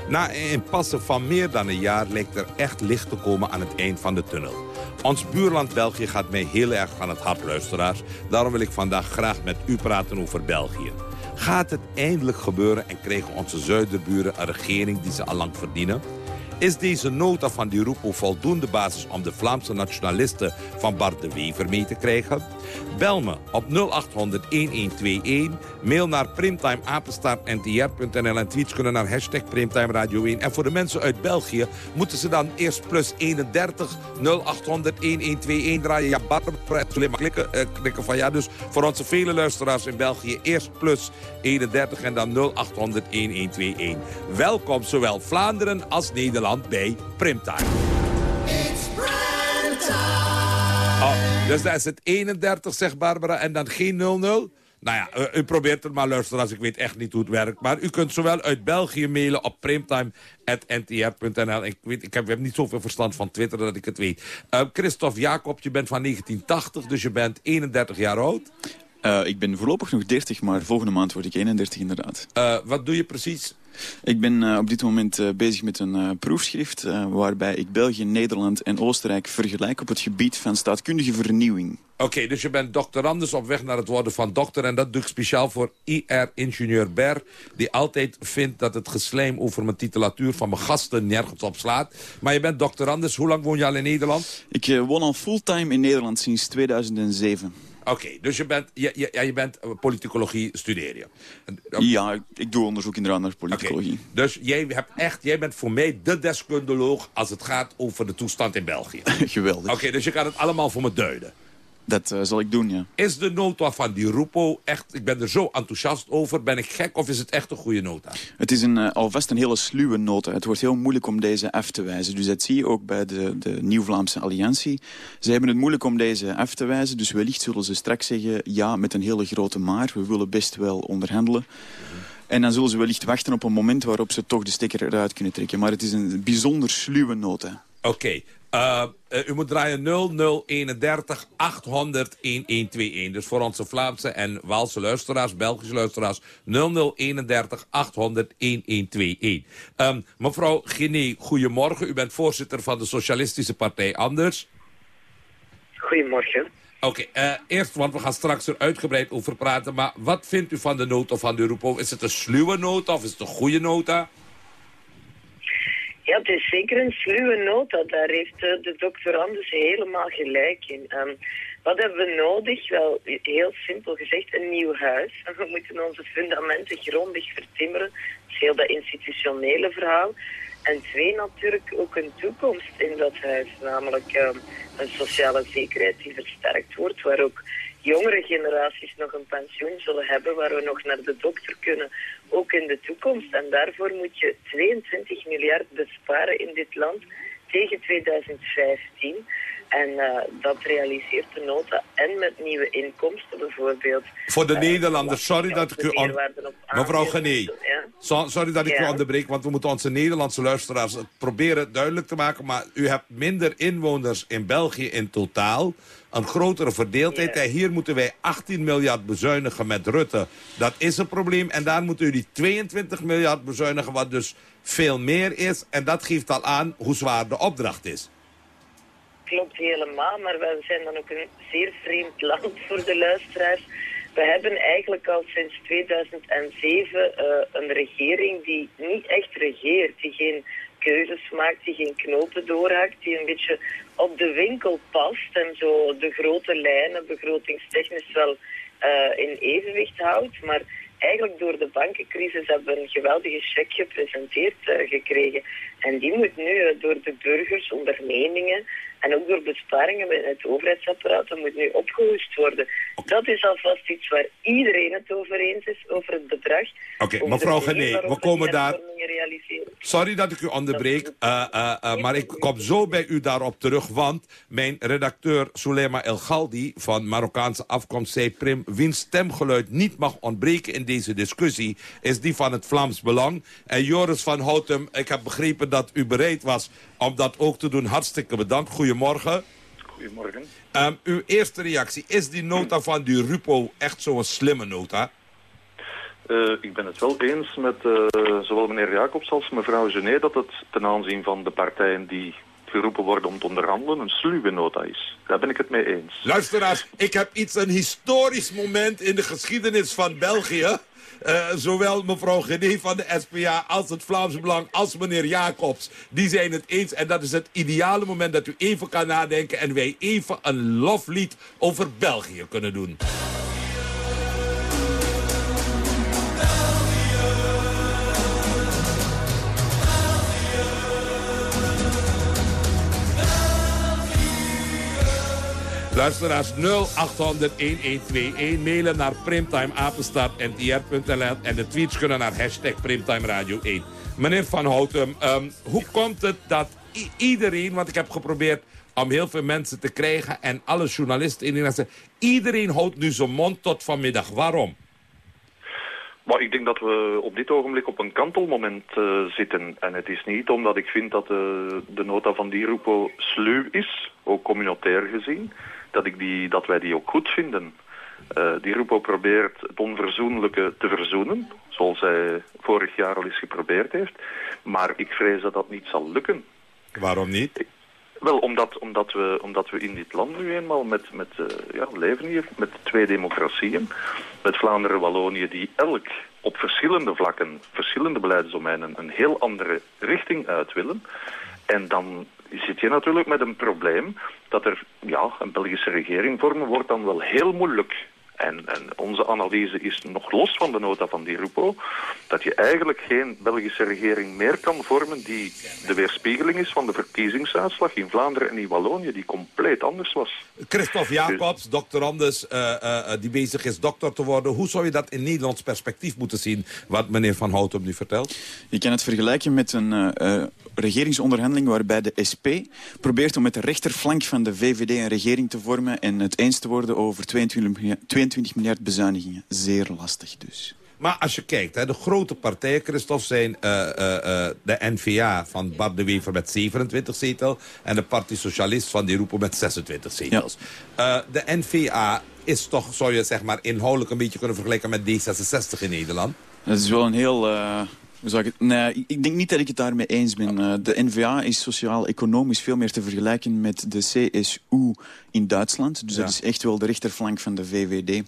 Na een impasse van meer dan een jaar lijkt er echt licht te komen aan het eind van de tunnel. Ons buurland België gaat mij heel erg aan het hart, luisteraars. Daarom wil ik vandaag graag met u praten over België. Gaat het eindelijk gebeuren en krijgen onze zuiderburen een regering die ze al lang verdienen? Is deze nota van die Rupo voldoende basis om de Vlaamse nationalisten van Bart de Wever mee te krijgen? Bel me op 0800-1121, mail naar primtimeapenstaartntr.nl en tweets kunnen naar hashtag Primtime Radio 1. En voor de mensen uit België moeten ze dan eerst plus 31 0800 1121 draaien. Ja, Barbara, maar klikken, uh, klikken van ja. Dus voor onze vele luisteraars in België eerst plus 31 en dan 0800 1121. Welkom zowel Vlaanderen als Nederland bij Primtime. Oh, dus dat is het 31, zegt Barbara, en dan geen 00? Nou ja, u, u probeert het maar luisteren als ik weet echt niet hoe het werkt. Maar u kunt zowel uit België mailen op primtime.ntr.nl. Ik, weet, ik heb, heb niet zoveel verstand van Twitter dat ik het weet. Uh, Christophe Jacob, je bent van 1980, dus je bent 31 jaar oud. Uh, ik ben voorlopig nog 30, maar volgende maand word ik 31 inderdaad. Uh, wat doe je precies? Ik ben uh, op dit moment uh, bezig met een uh, proefschrift... waarbij ik België, Nederland en Oostenrijk vergelijk... op het gebied van staatkundige vernieuwing. Oké, okay, dus je bent doctorandus op weg naar het worden van dokter... en dat doe ik speciaal voor IR-ingenieur Ber... die altijd vindt dat het geslijm over mijn titulatuur van mijn gasten nergens op slaat. Maar je bent doctorandus. Hoe lang woon je al in Nederland? Ik woon al fulltime in Nederland sinds 2007. Oké, dus je bent, je, je, je bent politicologie studeer je. Ja, ik, ik doe onderzoek inderdaad naar politicologie. Okay. Dus jij, hebt echt, jij bent voor mij de deskundeloog als het gaat over de toestand in België. Geweldig. Oké, dus je kan het allemaal voor me duiden. Dat uh, zal ik doen, ja. Is de nota van die Rupo echt... Ik ben er zo enthousiast over. Ben ik gek of is het echt een goede nota? Het is een, uh, alvast een hele sluwe nota. Het wordt heel moeilijk om deze af te wijzen. Dus dat zie je ook bij de, de Nieuw-Vlaamse Alliantie. Ze hebben het moeilijk om deze af te wijzen. Dus wellicht zullen ze straks zeggen... ja, met een hele grote maar. We willen best wel onderhandelen. En dan zullen ze wellicht wachten op een moment waarop ze toch de stekker eruit kunnen trekken. Maar het is een bijzonder sluwe nota. Oké, okay. Uh, uh, u moet draaien 0031 800 1121. Dus voor onze Vlaamse en Waalse luisteraars, Belgische luisteraars... 0031 800 1121. Um, mevrouw Guinea, goedemorgen. U bent voorzitter van de Socialistische Partij Anders. Goedemorgen. Oké, okay, uh, eerst, want we gaan straks er uitgebreid over praten... maar wat vindt u van de nota van de Roepo? Is het een sluwe nota of is het een goede nota? Ja, het is zeker een sluwe nota. Daar heeft uh, de doctorandus helemaal gelijk in. Um, wat hebben we nodig? Wel, heel simpel gezegd, een nieuw huis. We moeten onze fundamenten grondig vertimmeren. Dat is heel dat institutionele verhaal. En twee, natuurlijk ook een toekomst in dat huis. Namelijk um, een sociale zekerheid die versterkt wordt, waar ook jongere generaties nog een pensioen zullen hebben, waar we nog naar de dokter kunnen, ook in de toekomst. En daarvoor moet je 22 miljard besparen in dit land tegen 2015. En uh, dat realiseert de nota en met nieuwe inkomsten bijvoorbeeld. Voor de uh, Nederlanders, sorry dat ik u... On... Mevrouw Gené, ja? sorry dat ik ja. u onderbreek, want we moeten onze Nederlandse luisteraars proberen duidelijk te maken. Maar u hebt minder inwoners in België in totaal een grotere verdeeldheid. Ja. Hier moeten wij 18 miljard bezuinigen met Rutte. Dat is een probleem. En daar moeten jullie 22 miljard bezuinigen, wat dus veel meer is. En dat geeft al aan hoe zwaar de opdracht is. Klopt helemaal, maar we zijn dan ook een zeer vreemd land voor de luisteraars. We hebben eigenlijk al sinds 2007 uh, een regering die niet echt regeert, die geen keuzes maakt, die geen knopen doorhakt, die een beetje op de winkel past en zo de grote lijnen begrotingstechnisch wel uh, in evenwicht houdt. Maar eigenlijk door de bankencrisis hebben we een geweldige check gepresenteerd uh, gekregen. En die moet nu door de burgers, ondernemingen en ook door besparingen in het overheidsapparaat, dat moet nu opgehoest worden. Dat is alvast iets waar iedereen het over eens is, over het bedrag. Oké, okay, mevrouw Gené, we komen daar... Sorry dat ik u onderbreek, uh, uh, uh, maar ik kom zo bij u daarop terug, want mijn redacteur Sulema El Galdi van Marokkaanse afkomst zei Prim, wiens stemgeluid niet mag ontbreken in deze discussie, is die van het Vlaams Belang. En Joris van Houtem, ik heb begrepen dat u bereid was om dat ook te doen. Hartstikke bedankt. Goedemorgen. Goedemorgen. Um, uw eerste reactie, is die nota van die Rupo echt zo'n slimme nota? Uh, ik ben het wel eens met uh, zowel meneer Jacobs als mevrouw Genet dat het ten aanzien van de partijen die geroepen worden om te onderhandelen een sluwe nota is. Daar ben ik het mee eens. Luisteraars, ik heb iets, een historisch moment in de geschiedenis van België. Uh, zowel mevrouw Gené van de SPA als het Vlaams Belang als meneer Jacobs. Die zijn het eens en dat is het ideale moment dat u even kan nadenken... en wij even een loflied over België kunnen doen. Luisteraars 0800-1121. Mailen naar primtimeapenstaartntr.nl en de tweets kunnen naar hashtag Primtime Radio 1. Meneer Van Houten, um, hoe komt het dat iedereen, want ik heb geprobeerd om heel veel mensen te krijgen en alle journalisten in Nederland iedereen houdt nu zijn mond tot vanmiddag. Waarom? Maar ik denk dat we op dit ogenblik op een kantelmoment uh, zitten. En het is niet omdat ik vind dat uh, de nota van die Rupo sluw is, ook communautair gezien dat, ik die, dat wij die ook goed vinden. Uh, die Rupo probeert het onverzoenlijke te verzoenen, zoals hij vorig jaar al eens geprobeerd heeft. Maar ik vrees dat dat niet zal lukken. Waarom niet? Wel, omdat, omdat, we, omdat we in dit land nu eenmaal met, met uh, ja, leven hier met twee democratieën. Met Vlaanderen-Wallonië die elk op verschillende vlakken, verschillende beleidsdomeinen een heel andere richting uit willen. En dan zit je natuurlijk met een probleem dat er ja, een Belgische regering vormen wordt dan wel heel moeilijk. En, en, onze analyse is nog los van de nota van Di Rupo... dat je eigenlijk geen Belgische regering meer kan vormen... die de weerspiegeling is van de verkiezingsuitslag in Vlaanderen en in Wallonië... die compleet anders was. Christophe Jacobs, doctorandus, uh, uh, die bezig is dokter te worden. Hoe zou je dat in Nederlands perspectief moeten zien... wat meneer Van Houten nu vertelt? Je kan het vergelijken met een uh, regeringsonderhandeling... waarbij de SP probeert om met de rechterflank van de VVD een regering te vormen... en het eens te worden over 22, 22 miljard bezuinigingen. Zeer lastig dus. Maar als je kijkt, hè, de grote partijen, Christophe, zijn uh, uh, uh, de N-VA van Bart de Wever met 27 zetels... en de Partie Socialist van die roepen met 26 zetels. Ja. de N-VA is toch, zou je zeg maar, inhoudelijk een beetje kunnen vergelijken met D66 in Nederland? Dat is wel een heel zou ik, nee, ik denk niet dat ik het daarmee eens ben. Uh, de NVA is sociaal-economisch veel meer te vergelijken met de CSU in Duitsland. Dus Ja. dat is echt wel de rechterflank van de VVD.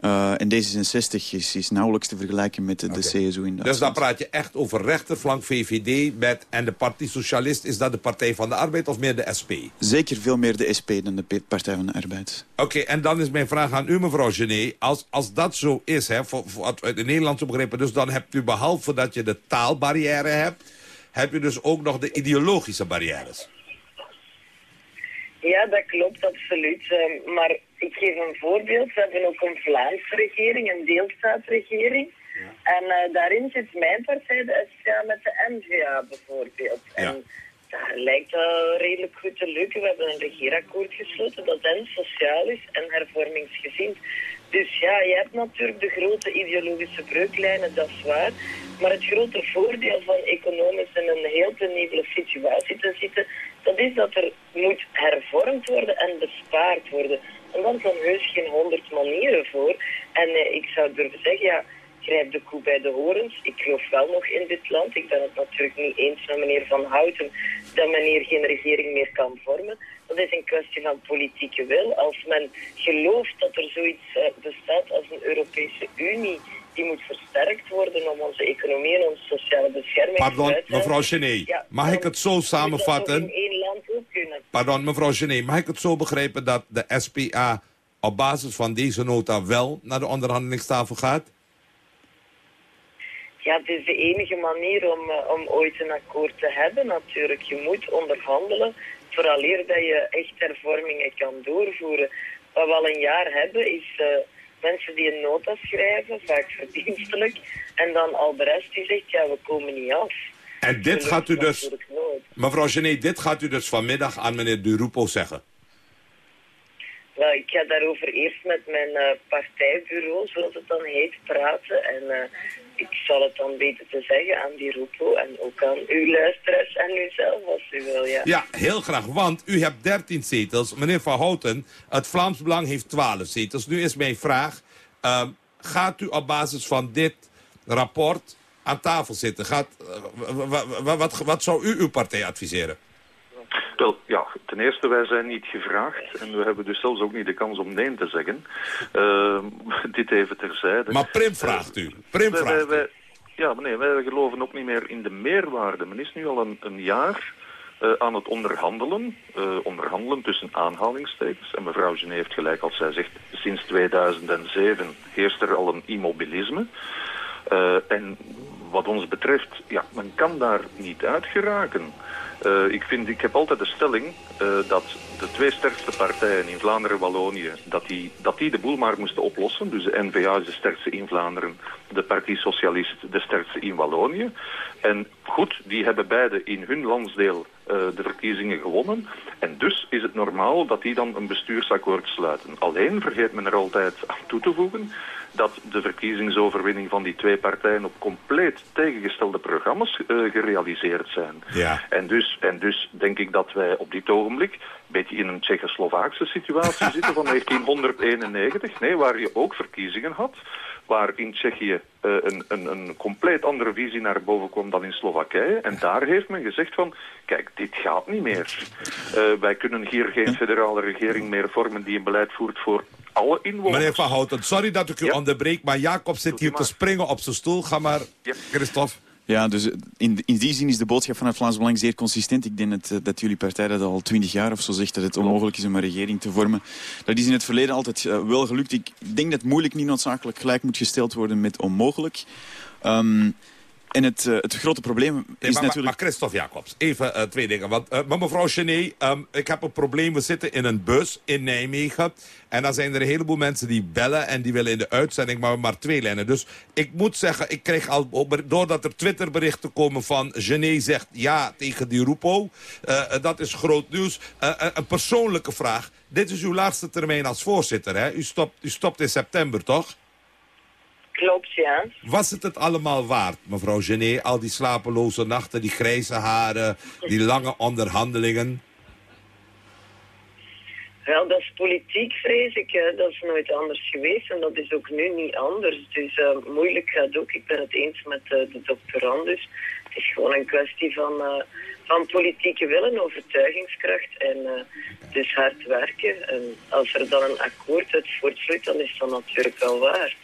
Ja. Uh, en D66 is, is nauwelijks te vergelijken met de, de CSU in Duitsland. Dus dan praat je echt over rechterflank VVD met, en de Partie Socialist. Is dat de Partij van de Arbeid of meer de SP? Zeker veel meer de SP dan de Partij van de Arbeid. Oké, en dan is mijn vraag aan u, mevrouw Gené. Als, als dat zo is, hè, voor, voor, uit de Nederlandse begrippen... dus dan hebt u behalve dat je de taalbarrière hebt... heb je dus ook nog de ideologische barrières. Ja, dat klopt, absoluut. Uh, maar ik geef een voorbeeld. We hebben ook een Vlaamse regering, een deelstaatregering. Ja. En uh, daarin zit mijn partij, de SVA, met de NVA bijvoorbeeld. Ja. En daar lijkt dat redelijk goed te lukken. We hebben een regeerakkoord gesloten dat en sociaal is en hervormingsgezind. Dus ja, je hebt natuurlijk de grote ideologische breuklijnen, dat is waar. Maar het grote voordeel van economisch in een heel penibele situatie te zitten, dat is dat er moet hervormd worden en bespaard worden. En dan zijn heus geen honderd manieren voor. En eh, ik zou durven zeggen, ja, grijp de koe bij de horens. Ik geloof wel nog in dit land. Ik ben het natuurlijk niet eens met meneer Van Houten dat men hier geen regering meer kan vormen. Dat is een kwestie van politieke wil. Als men gelooft dat er zoiets uh, bestaat als een Europese Unie die moet versterkt worden om onze economie en onze sociale bescherming Pardon, te mevrouw Gené, ja, mag ik het zo dat samenvatten? ook in één land ook kunnen. Pardon, mevrouw Gené, mag ik het zo begrijpen dat de SPA op basis van deze nota wel naar de onderhandelingstafel gaat? Ja, het is de enige manier om, uh, om ooit een akkoord te hebben natuurlijk. Je moet onderhandelen vooraleer dat je echt hervormingen kan doorvoeren. Wat we al een jaar hebben is uh, mensen die een nota schrijven, vaak verdienstelijk, en dan al de rest die zegt, ja, we komen niet af. En dit gaat u dus, mevrouw Gené, dit gaat u dus vanmiddag aan meneer Durupo zeggen? Wel, ik ga daarover eerst met mijn uh, partijbureau, zoals het dan heet, praten. En uh, ik zal het dan weten te zeggen aan die Rupo en ook aan uw luisteraars en u zelf, als u wil, ja. Ja, heel graag, want u hebt 13 zetels. Meneer Van Houten, het Vlaams Belang heeft 12 zetels. Nu is mijn vraag, uh, gaat u op basis van dit rapport aan tafel zitten? Gaat, wat, wat, wat zou u uw partij adviseren? Wel, ja, ten eerste, wij zijn niet gevraagd en we hebben dus zelfs ook niet de kans om nee te zeggen. Uh, dit even terzijde. Maar Prim vraagt u. Prim wij, vraagt wij, u. Ja, nee, wij geloven ook niet meer in de meerwaarde. Men is nu al een, een jaar uh, aan het onderhandelen. Uh, onderhandelen tussen aanhalingstekens. En mevrouw Gené heeft gelijk als zij zegt, sinds 2007 heerst er al een immobilisme. Uh, en wat ons betreft, ja, men kan daar niet uit geraken. Uh, ik, vind, ik heb altijd de stelling uh, dat de twee sterkste partijen in Vlaanderen en Wallonië, dat die, dat die de boel maar moesten oplossen. Dus de N-VA is de sterkste in Vlaanderen, de Partij Socialist de sterkste in Wallonië. En goed, die hebben beide in hun landsdeel uh, de verkiezingen gewonnen. En dus is het normaal dat die dan een bestuursakkoord sluiten. Alleen vergeet men er altijd aan toe te voegen dat de verkiezingsoverwinning van die twee partijen op compleet tegengestelde programma's uh, gerealiseerd zijn. Ja. En, dus, en dus denk ik dat wij op dit ogenblik een beetje in een Tsjechoslovaakse situatie zitten van 1991, nee, waar je ook verkiezingen had waar in Tsjechië uh, een, een, een compleet andere visie naar boven kwam dan in Slowakije. En daar heeft men gezegd van, kijk, dit gaat niet meer. Uh, wij kunnen hier geen federale regering meer vormen die een beleid voert voor alle inwoners. Meneer Van Houten, sorry dat ik u Ja. onderbreek, maar Jacob zit hier te springen op zijn stoel. Ga maar, Christophe. Ja, dus in, in die zin is de boodschap van het Vlaams Belang zeer consistent. Ik denk dat, eh, dat jullie partij dat al twintig jaar of zo zegt, dat het onmogelijk is om een regering te vormen. Dat is in het verleden altijd eh, wel gelukt. Ik denk dat moeilijk niet noodzakelijk gelijk moet gesteld worden met onmogelijk. Ehm, en het, eh, het grote probleem is maar, natuurlijk... maar Christophe Jacobs, even eh, twee dingen. Want, eh, maar mevrouw Genet, ehm, ik heb een probleem. We zitten in een bus in Nijmegen. En dan zijn er een heleboel mensen die bellen en die willen in de uitzending maar, maar twee lijnen. Dus ik moet zeggen, ik kreeg al, doordat er Twitterberichten komen van Genet zegt ja tegen die Rupo. dat is groot nieuws. Een persoonlijke vraag. Dit is uw laatste termijn als voorzitter, hè? U stopt, u stopt in september, toch? Klopt, ja. Was het het allemaal waard, mevrouw Genet? Al die slapeloze nachten, die grijze haren, die lange onderhandelingen. Wel, dat is politiek, vrees ik. Dat is nooit anders geweest en dat is ook nu niet anders. Dus eh, moeilijk gaat ook. Ik ben het eens met eh, de doctorandus. Het is gewoon een kwestie van, eh, van politieke wil en overtuigingskracht. En eh, dus hard werken. En als er dan een akkoord uit voortvloeit, dan is dat natuurlijk wel waard.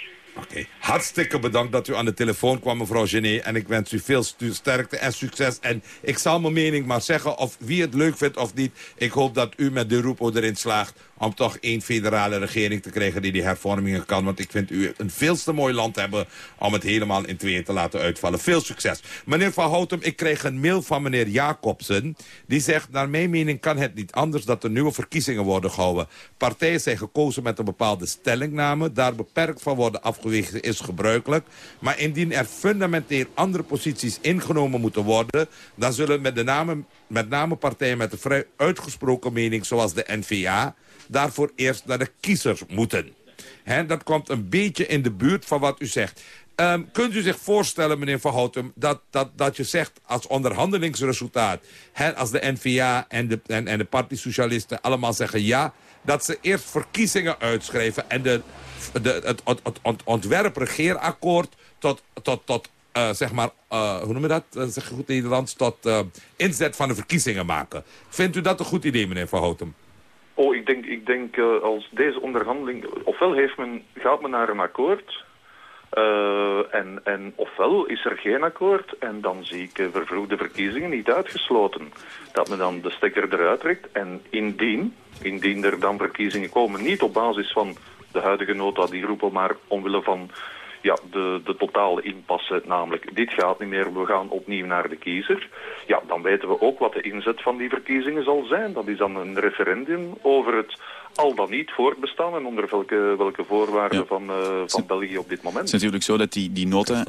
Hartstikke bedankt dat u aan de telefoon kwam, mevrouw Genet. En ik wens u veel sterkte en succes. En ik zal mijn mening maar zeggen, of wie het leuk vindt of niet. Ik hoop dat u met de Rupo erin slaagt om toch één federale regering te krijgen die die hervormingen kan. Want ik vind u een veel te mooi land hebben om het helemaal in tweeën te laten uitvallen. Veel succes. Meneer Van Houtem, ik kreeg een mail van meneer Jacobsen. Die zegt, naar mijn mening kan het niet anders dat er nieuwe verkiezingen worden gehouden. Partijen zijn gekozen met een bepaalde stellingname. Daar beperkt van worden is gebruikelijk. Maar indien er fundamenteel andere posities ingenomen moeten worden... dan zullen met, de name, met name partijen met een vrij uitgesproken mening... zoals de N-VA, daarvoor eerst naar de kiezers moeten. Dat komt een beetje in de buurt van wat u zegt. Ehm, kunt u zich voorstellen, meneer Van Houten, dat, dat, dat je zegt als onderhandelingsresultaat... Als de N-VA en de, en, en de Party Socialisten allemaal zeggen ja... dat ze eerst verkiezingen uitschrijven en de, de, het, het, tot, tot, tot eh, zeg maar, eh, hoe noem je dat, Eh, zeg je goed Nederlands, tot inzet van de verkiezingen maken. Vindt u dat een goed idee, meneer Van Houten? Oh, ik denk, ik denk als deze onderhandeling... Ofwel heeft men, gaat men naar een akkoord... eh, en, en ofwel is er geen akkoord en dan zie ik vervroegde verkiezingen niet uitgesloten. Dat men dan de stekker eruit trekt en indien, indien er dan verkiezingen komen, niet op basis van de huidige nota die roepen, maar omwille van ja, de, de totale impasse, namelijk dit gaat niet meer, we gaan opnieuw naar de kiezer. Ja, dan weten we ook wat de inzet van die verkiezingen zal zijn. Dat is dan een referendum over het al dan niet voortbestaan en onder welke, welke voorwaarden van, eh, van België op dit moment. Het is natuurlijk zo dat die, die nota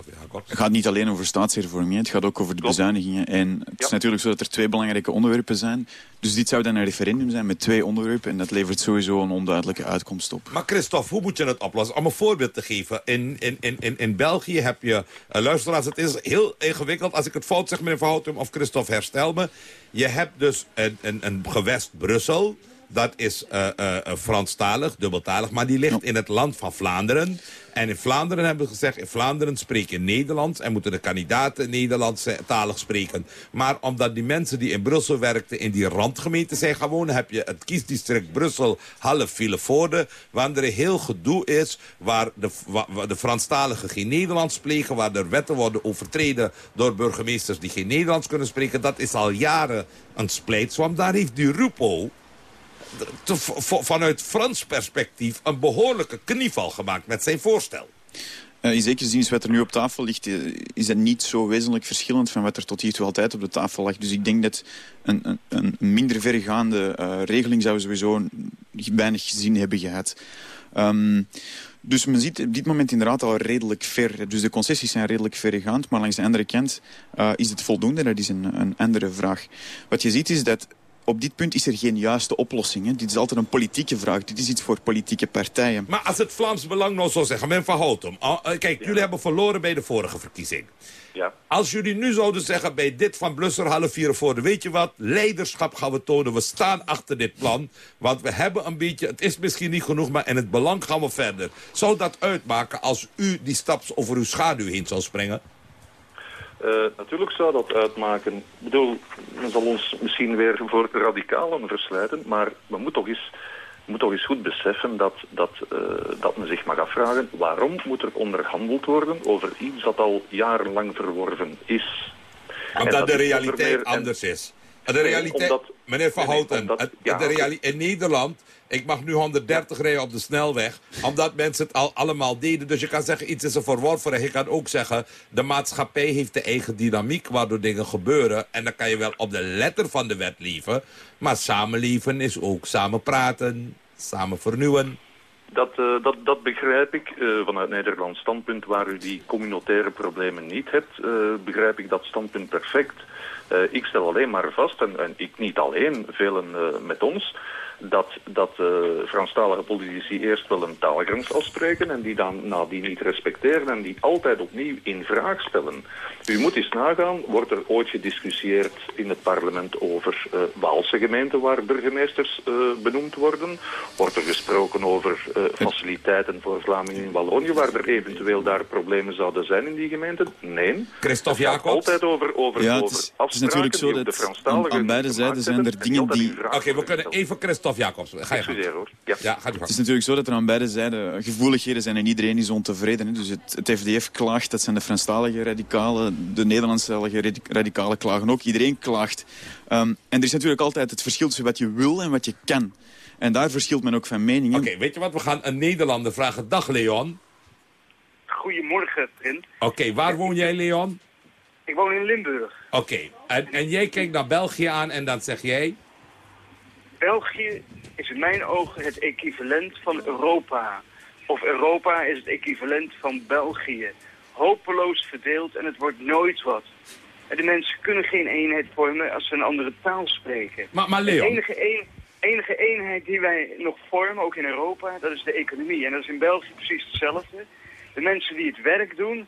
gaat niet alleen over staatshervorming, het gaat ook over de bezuinigingen. En het is natuurlijk zo dat er twee belangrijke onderwerpen zijn. Dus dit zou dan een referendum zijn met twee onderwerpen en dat levert sowieso een onduidelijke uitkomst op. Maar Christophe, hoe moet je het oplossen? Om een voorbeeld te geven. In, in, in, in, in België heb je... Uh, luisteraars, het is heel ingewikkeld. Als ik het fout zeg, meneer Verhoutum of Christophe, herstel me. Je hebt dus een, een, een gewest Brussel... Dat is uh, uh, Franstalig, dubbeltalig, maar die ligt in het land van Vlaanderen. En in Vlaanderen hebben we gezegd, in Vlaanderen spreken Nederlands... en moeten de kandidaten Nederlandstalig spreken. Maar omdat die mensen die in Brussel werkten in die randgemeenten zijn gaan wonen... heb je het kiesdistrict Brussel, Halle, Villevoorde... waar er een heel gedoe is, waar de, waar de Franstaligen geen Nederlands spreken... waar er wetten worden overtreden door burgemeesters die geen Nederlands kunnen spreken. Dat is al jaren een splijtswam. Daar heeft die Rupo vanuit Frans perspectief een behoorlijke knieval gemaakt met zijn voorstel. Uh, in zekere zin is wat er nu op tafel ligt, uh, is dat niet zo wezenlijk verschillend van wat er tot hiertoe altijd op de tafel lag. Dus ik denk dat een, een, een minder verregaande uh, regeling zou sowieso weinig zin hebben gehad. Um, dus men ziet op dit moment inderdaad al redelijk ver. Dus de concessies zijn redelijk verregaand. Maar langs de andere kant is het voldoende. Dat is een, een andere vraag. Wat je ziet is dat op dit punt is er geen juiste oplossing. Hè. Dit is altijd een politieke vraag. Dit is iets voor politieke partijen. Maar als het Vlaams Belang nou zou zeggen, men verhoudt hem. Ah, eh, Kijk, jullie hebben verloren bij de vorige verkiezing. Ja. Als jullie nu zouden zeggen bij dit van Blusser half vier voor weet je wat, leiderschap gaan we tonen. We staan achter dit plan, want we hebben een beetje, het is misschien niet genoeg, maar in het belang gaan we verder. Zou dat uitmaken als u die stap over uw schaduw heen zou springen? Eh, natuurlijk zou dat uitmaken. Ik bedoel, men zal ons misschien weer voor radicalen verslijten, maar we moeten toch eens, we moeten toch eens goed beseffen dat, dat, eh, dat men zich mag afvragen waarom moet er onderhandeld worden over iets dat al jarenlang verworven is. Omdat dat de realiteit meer- anders is. De Nee, realiteit, omdat- meneer Van nee, Houten, ja, reali- in Nederland, ik mag nu 130 rijden op de snelweg, omdat mensen het al allemaal deden. Dus je kan zeggen, iets is een verworven. En je kan ook zeggen, de maatschappij heeft de eigen dynamiek waardoor dingen gebeuren. En dan kan je wel op de letter van de wet leven. Maar samenleven is ook samen praten, samen vernieuwen. Dat, eh, dat, dat begrijp ik eh, vanuit Nederlands standpunt, waar u die communautaire problemen niet hebt, eh, begrijp ik dat standpunt perfect. Eh, ik stel alleen maar vast, en, en ik niet alleen, velen eh, met ons, dat, dat eh, Franstalige politici eerst wel een taalgrens afspreken en die dan nadien niet respecteren en die altijd opnieuw in vraag stellen. U moet eens nagaan, wordt er ooit gediscussieerd in het parlement over eh, Waalse gemeenten waar burgemeesters eh, benoemd worden? Wordt er gesproken over eh, faciliteiten voor Vlamingen in Wallonië waar er eventueel daar problemen zouden zijn in die gemeenten? Nee. Christophe Het gaat Jacobs? altijd over, over, Ja, het over is, het is afspraken natuurlijk zo die dat aan, beide zijden zijn er dingen die... Oké, we kunnen even Christophe Jacobs. Ga je gang. Excuseer hoor. Ja, gaat u Het is natuurlijk zo dat er aan beide zijden gevoeligheden zijn en iedereen is ontevreden. Hè. Dus het, het FDF klaagt, dat zijn de Franstalige radicalen. De Nederlandstalige radi- radicalen klagen ook. Iedereen klaagt. Ehm, en er is natuurlijk altijd het verschil tussen wat je wil en wat je kan. En daar verschilt men ook van mening. Oké, weet je wat? We gaan een Nederlander vragen. Dag Leon. Goedemorgen, Prins. Oké, waar woon jij Leon? Ik woon in Limburg. Oké, en, en jij kijkt naar België aan en dan zeg jij... België is in mijn ogen het equivalent van Europa. Of Europa is het equivalent van België. Hopeloos verdeeld en het wordt nooit wat. En de mensen kunnen geen eenheid vormen als ze een andere taal spreken. Maar, maar Leon, De enige, een, enige eenheid die wij nog vormen, ook in Europa, dat is de economie. En dat is in België precies hetzelfde. De mensen die het werk doen,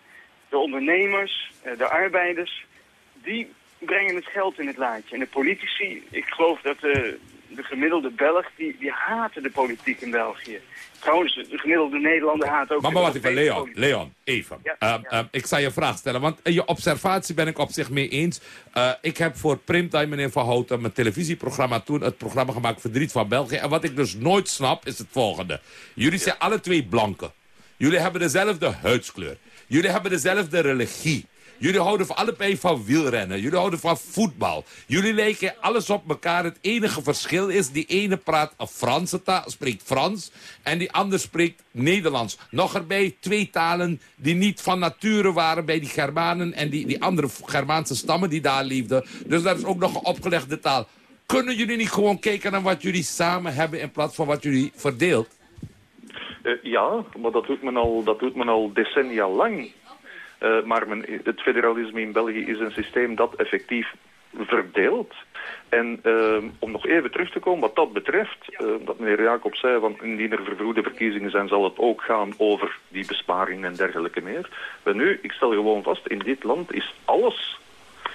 de ondernemers, eh, de arbeiders, die brengen het geld in het laadje. En de politici, ik geloof dat de, de gemiddelde Belg, die, die haten de politiek in België. Trouwens, de gemiddelde Nederlander haat ook maar, maar wat even, Leon, politiek. Leon, even. Ja, Ehm, ehm, ik zal je een vraag stellen, want in je observatie ben ik op zich mee eens. Eh, ik heb voor Primtime, meneer Van Houten, mijn televisieprogramma toen... het programma gemaakt Verdriet van België. En wat ik dus nooit snap, is het volgende. Jullie zijn alle twee blanken. Jullie hebben dezelfde huidskleur. Jullie hebben dezelfde religie. Jullie houden van allebei van wielrennen. Jullie houden van voetbal. Jullie lijken alles op elkaar. Het enige verschil is, die ene praat een Franse taal, spreekt Frans. En die ander spreekt Nederlands. Nog erbij twee talen die niet van nature waren bij die Germanen... en die, die andere Germaanse stammen die daar leefden. Dus dat is ook nog een opgelegde taal. Kunnen jullie niet gewoon kijken naar wat jullie samen hebben... in plaats van wat jullie verdeelt? Eh, ja, maar dat doet men al, dat doet men al decennia lang. Eh, maar men, het federalisme in België is een systeem dat effectief verdeelt. En eh, om nog even terug te komen wat dat betreft, eh, dat meneer Jacob zei, van indien er vervroegde verkiezingen zijn, zal het ook gaan over die besparingen en dergelijke meer. Maar nu, ik stel gewoon vast, in dit land is alles,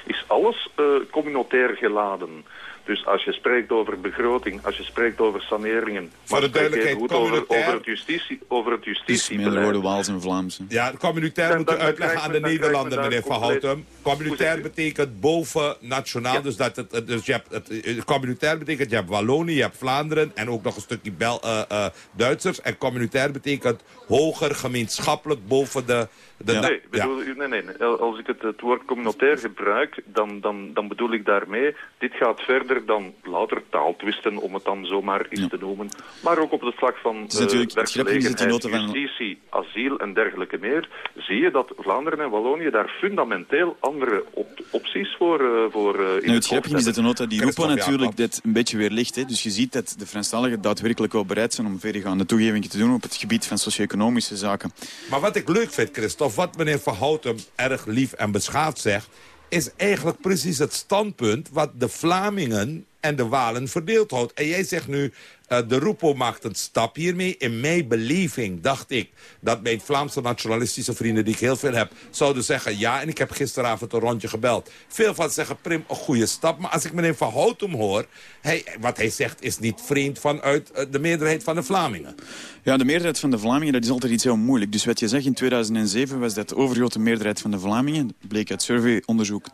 is alles eh, communautair geladen. Dus als je spreekt over begroting, als je spreekt over saneringen... Voor de duidelijkheid, even goed over, communautair- over het justitie, over het justitiebeleid. andere woorden Waals en Vlaams. hè. Ja, communitair Dan- moet dan uitleggen aan de Nederlander, men meneer Van Houten. Communitair u? betekent boven nationaal. Dus, dat het, het- dus je hebt het, eh, communitair betekent, je hebt Wallonië, je hebt Vlaanderen en ook nog een stukje Bel, eh, eh, Duitsers. En communitair betekent hoger, gemeenschappelijk, boven de... de Nee, ja. bedoel, nee, nee, nee. Als ik het, het woord communautair gebruik, dan, dan, dan bedoel ik daarmee... dit gaat verder dan louter taaltwisten, om het dan zomaar iets te noemen. Maar ook op het vlak van die werkgelegenheid, nota van- justitie, asiel en dergelijke meer... zie je dat Vlaanderen en Wallonië daar fundamenteel andere op- opties voor, eh, voor eh, in Nou, het grappige is dat de nota die roepen natuurlijk dit een beetje weer ligt. Hè. Dus je ziet dat de Franstaligen daadwerkelijk wel bereid zijn om verregaande toegevingen te doen op het gebied van socio-economische zaken. Maar wat ik leuk vind, Christophe, wat meneer Van Houten erg lief en beschaafd zegt... is eigenlijk precies het standpunt wat de Vlamingen en de Walen verdeeld houdt. En jij zegt nu, de Roepo maakt een stap hiermee. In mijn beleving dacht ik dat mijn Vlaamse nationalistische vrienden... die ik heel veel heb, zouden zeggen ja. En ik heb gisteravond een rondje gebeld. Veel van zeggen, Prim, een goede stap. Maar als ik meneer Van Houtum hoor... Hij, wat hij zegt is niet vreemd vanuit uh, de meerderheid van de Vlamingen. Ja, de meerderheid van de Vlamingen, dat is altijd iets heel moeilijk. Dus wat je zegt, in 2007 was dat de overgrote meerderheid van de Vlamingen... bleek uit surveyonderzoek 80%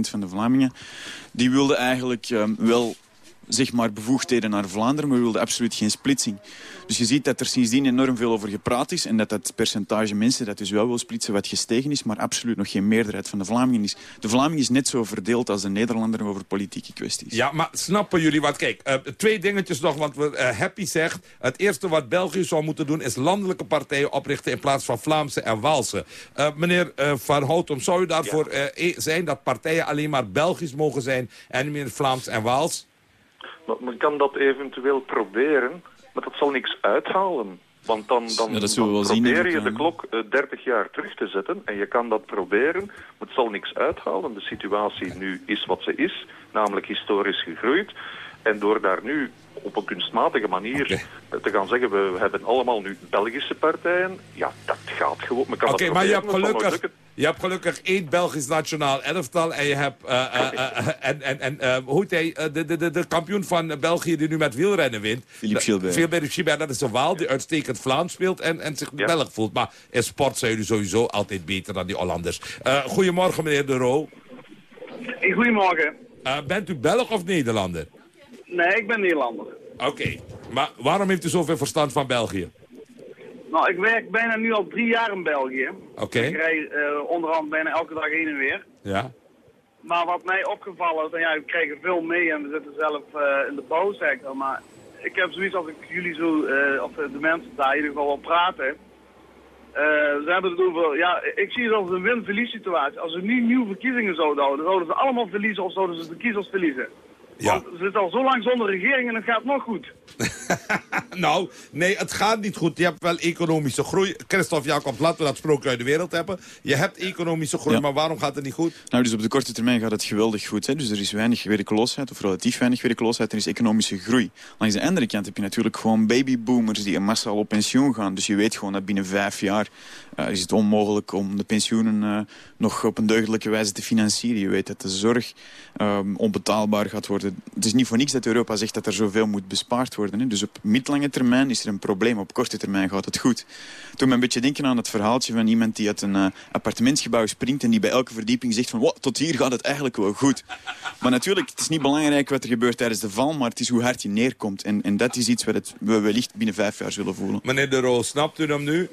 van de Vlamingen... die wilde eigenlijk um, wel zeg maar, bevoegdheden naar Vlaanderen, maar we wilden absoluut geen splitsing. Dus je ziet dat er sindsdien enorm veel over gepraat is en dat dat percentage mensen dat dus wel wil splitsen wat gestegen is, maar absoluut nog geen meerderheid van de Vlamingen is. De Vlaming is net zo verdeeld als de Nederlander over politieke kwesties. Ja, maar snappen jullie wat? Kijk, uh, twee dingetjes nog, want we, uh, Happy zegt... het eerste wat België zou moeten doen is landelijke partijen oprichten... in plaats van Vlaamse en Waalse. Uh, meneer Van Houtem, zou u daarvoor ja. zijn dat partijen alleen maar Belgisch mogen zijn... en niet meer Vlaams en Waals? Men kan dat eventueel proberen, maar dat zal niks uithalen. Want dan, dan, ja, dan probeer je de klok uh, 30 jaar terug te zetten. En je kan dat proberen, maar het zal niks uithalen. De situatie nu is wat ze is, namelijk historisch gegroeid. En door daar nu op een kunstmatige manier okay. te gaan zeggen... We, hebben allemaal nu Belgische partijen, ja, dat gaat gewoon. Oké, okay, maar je hebt gelukkig... Je hebt gelukkig één Belgisch nationaal elftal. En je hebt, uh, uh, uh, en, en, en uh, hoe heet hij, de, de, de, de kampioen van België die nu met wielrennen wint. Philippe Gilbert. Philippe Gilbert, dat is een Waal die uitstekend Vlaams speelt en, en zich ja. Belg voelt. Maar in sport zijn jullie sowieso altijd beter dan die Hollanders. goedemorgen meneer De Roo. Hey, goedemorgen. bent u Belg of Nederlander? Nee, ik ben Nederlander. Oké, okay. maar waarom heeft u zoveel verstand van België? Nou, ik werk bijna nu al drie jaar in België. Oké. Okay. Ik rij uh, onderhand bijna elke dag heen en weer. Ja. Maar wat mij opgevallen is, en ja, we krijgen veel mee en we zitten zelf uh, in de bouwsector, maar ik heb zoiets als ik jullie zo, uh, of de mensen daar in ieder geval wel praten. ze hebben het over, ja, ik zie het als een win-verlies situatie. Als we nu nieuwe verkiezingen zouden houden, zouden ze allemaal verliezen of zouden ze de kiezers verliezen. Ja. Want ze zitten al zo lang zonder regering en het gaat nog goed. nou, nee, het gaat niet goed. Je hebt wel economische groei. Christophe Jacob, laten we dat sprookje uit de wereld hebben. Je hebt economische groei, ja. maar waarom gaat het niet goed? Nou, dus op de korte termijn gaat het geweldig goed. Hè? Dus er is weinig werkloosheid, of relatief weinig werkloosheid. Er is economische groei. Langs de andere kant heb je natuurlijk gewoon babyboomers die massaal op pensioen gaan. Dus je weet gewoon dat binnen vijf jaar uh, is het onmogelijk om de pensioenen uh, nog op een deugdelijke wijze te financieren. Je weet dat de zorg um, onbetaalbaar gaat worden. Het is niet voor niks dat Europa zegt dat er zoveel moet bespaard worden. Hè. Dus op middellange termijn is er een probleem. Op korte termijn gaat het goed. Toen me een beetje denken aan het verhaaltje van iemand die uit een uh, appartementsgebouw springt... en die bij elke verdieping zegt van... tot hier gaat het eigenlijk wel goed. Maar natuurlijk, het is niet belangrijk wat er gebeurt tijdens de val... maar het is hoe hard je neerkomt. En, en dat is iets wat we wellicht binnen vijf jaar zullen voelen. Meneer De Roo, snapt u hem nu?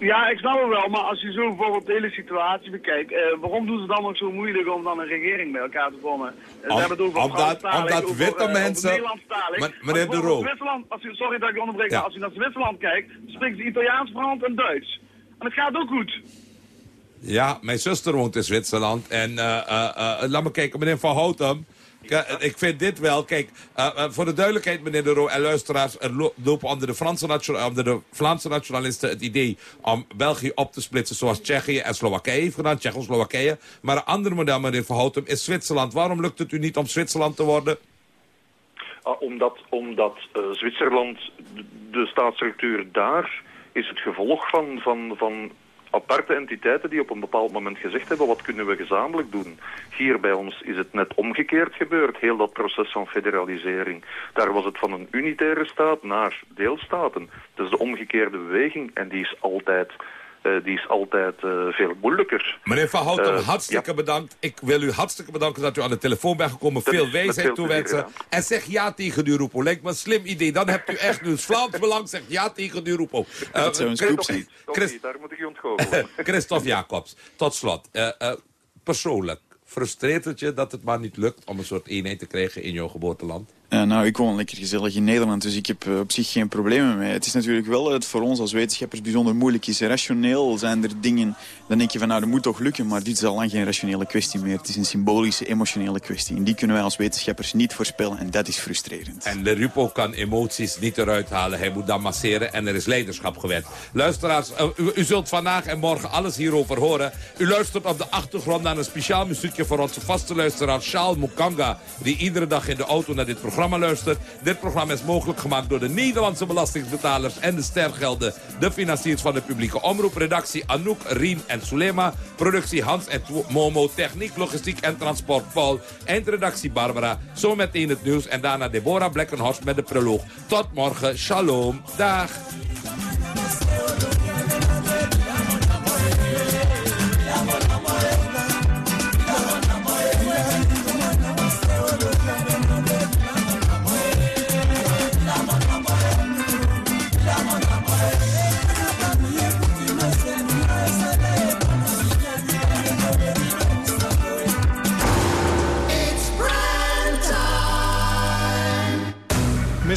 Ja, ik snap het wel, maar als je zo bijvoorbeeld de hele situatie bekijkt, eh, waarom doen ze dan nog zo moeilijk om dan een regering bij elkaar te vormen? Ze hebben het over omdat, omdat over, witte uh, mensen... Meneer De Roo. Als u, sorry dat ik onderbreek, ja. als u naar Zwitserland kijkt, spreken ze Italiaans, Frans en Duits. En het gaat ook goed. Ja, mijn zuster woont in Zwitserland en uh, uh, laat me kijken, meneer Van Houten... Ik vind dit wel, kijk, uh, uh, voor de duidelijkheid, meneer de Roo en luisteraars... er lopen onder de, Franse onder de Vlaamse nationalisten het idee om België op te splitsen... zoals Tsjechië en Slowakije heeft gedaan, Tsjechoslowakije. Maar een ander model, meneer Verhouten, is Zwitserland. Waarom lukt het u niet om Zwitserland te worden? Uh, omdat omdat Zwitserland, de, de staatsstructuur daar, is het gevolg van... van, van aparte entiteiten die op een bepaald moment gezegd hebben wat kunnen we gezamenlijk doen. Hier bij ons is het net omgekeerd gebeurd, heel dat proces van federalisering. Daar was het van een unitaire staat naar deelstaten. Dus de omgekeerde beweging en die is altijd... Uh, die is altijd uh, veel moeilijker. Meneer Van Houten, uh, hartstikke ja. bedankt. Ik wil u hartstikke bedanken dat u aan de telefoon bent gekomen. Dat veel wijsheid toewensen. En zeg ja tegen die roepo. Lijkt me een slim idee. Dan hebt u echt nu Vlaams Belang zegt ja tegen die roepo. dat zou een scoop zijn. Daar moet ik u ontgoochelen. Christophe Jacobs, tot slot. persoonlijk, frustreert het je dat het maar niet lukt om een soort eenheid te krijgen in jouw geboorteland? Uh, nou, ik woon lekker gezellig in Nederland, dus ik heb uh, op zich geen problemen mee. Het is natuurlijk wel het voor ons als wetenschappers bijzonder moeilijk is. Rationeel zijn er dingen, dan denk je van nou, dat moet toch lukken. Maar dit is al lang geen rationele kwestie meer. Het is een symbolische, emotionele kwestie. En die kunnen wij als wetenschappers niet voorspellen en dat is frustrerend. En de Rupo kan emoties niet eruit halen. Hij moet dan masseren en er is leiderschap gewend. Luisteraars, uh, u, zult vandaag en morgen alles hierover horen. U luistert op de achtergrond naar een speciaal muziekje voor onze vaste luisteraar Charles Mukanga. Die iedere dag in de auto naar dit programma programma. Dit programma is mogelijk gemaakt door de Nederlandse belastingbetalers en de stergelden. De financiers van de publieke omroep. Redactie Anouk, Rien en Sulema. Productie Hans en Momo. Techniek, logistiek en transport Paul. Eindredactie Barbara. Zometeen het nieuws en daarna Deborah Blekkenhorst met de proloog. Tot morgen. Shalom. Dag.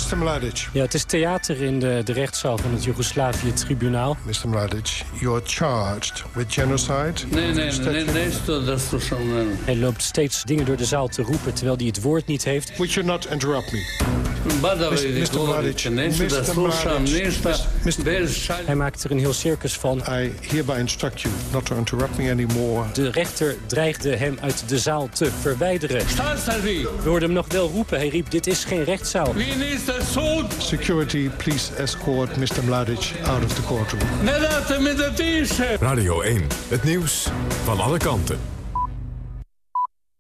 Mr. Mladic. Ja, het is theater in de, de rechtszaal van het Joegoslavië-tribunaal. Mr. Mladic, you're charged with genocide. Nee, nee, nee, nee. Hij loopt steeds dingen door de zaal te roepen terwijl hij het woord niet heeft. Would you not interrupt me? Mr. Mladic, Mr. Mladic, Hij maakt er een heel circus van. I hereby instruct you not to interrupt me anymore. De rechter dreigde hem uit de zaal te verwijderen. We hoorden hem nog wel roepen. Hij riep, dit is geen rechtszaal. Wie is de zoon? Security, please escort Mr. Mladic out of the courtroom. Net met de Radio 1, het nieuws van alle kanten.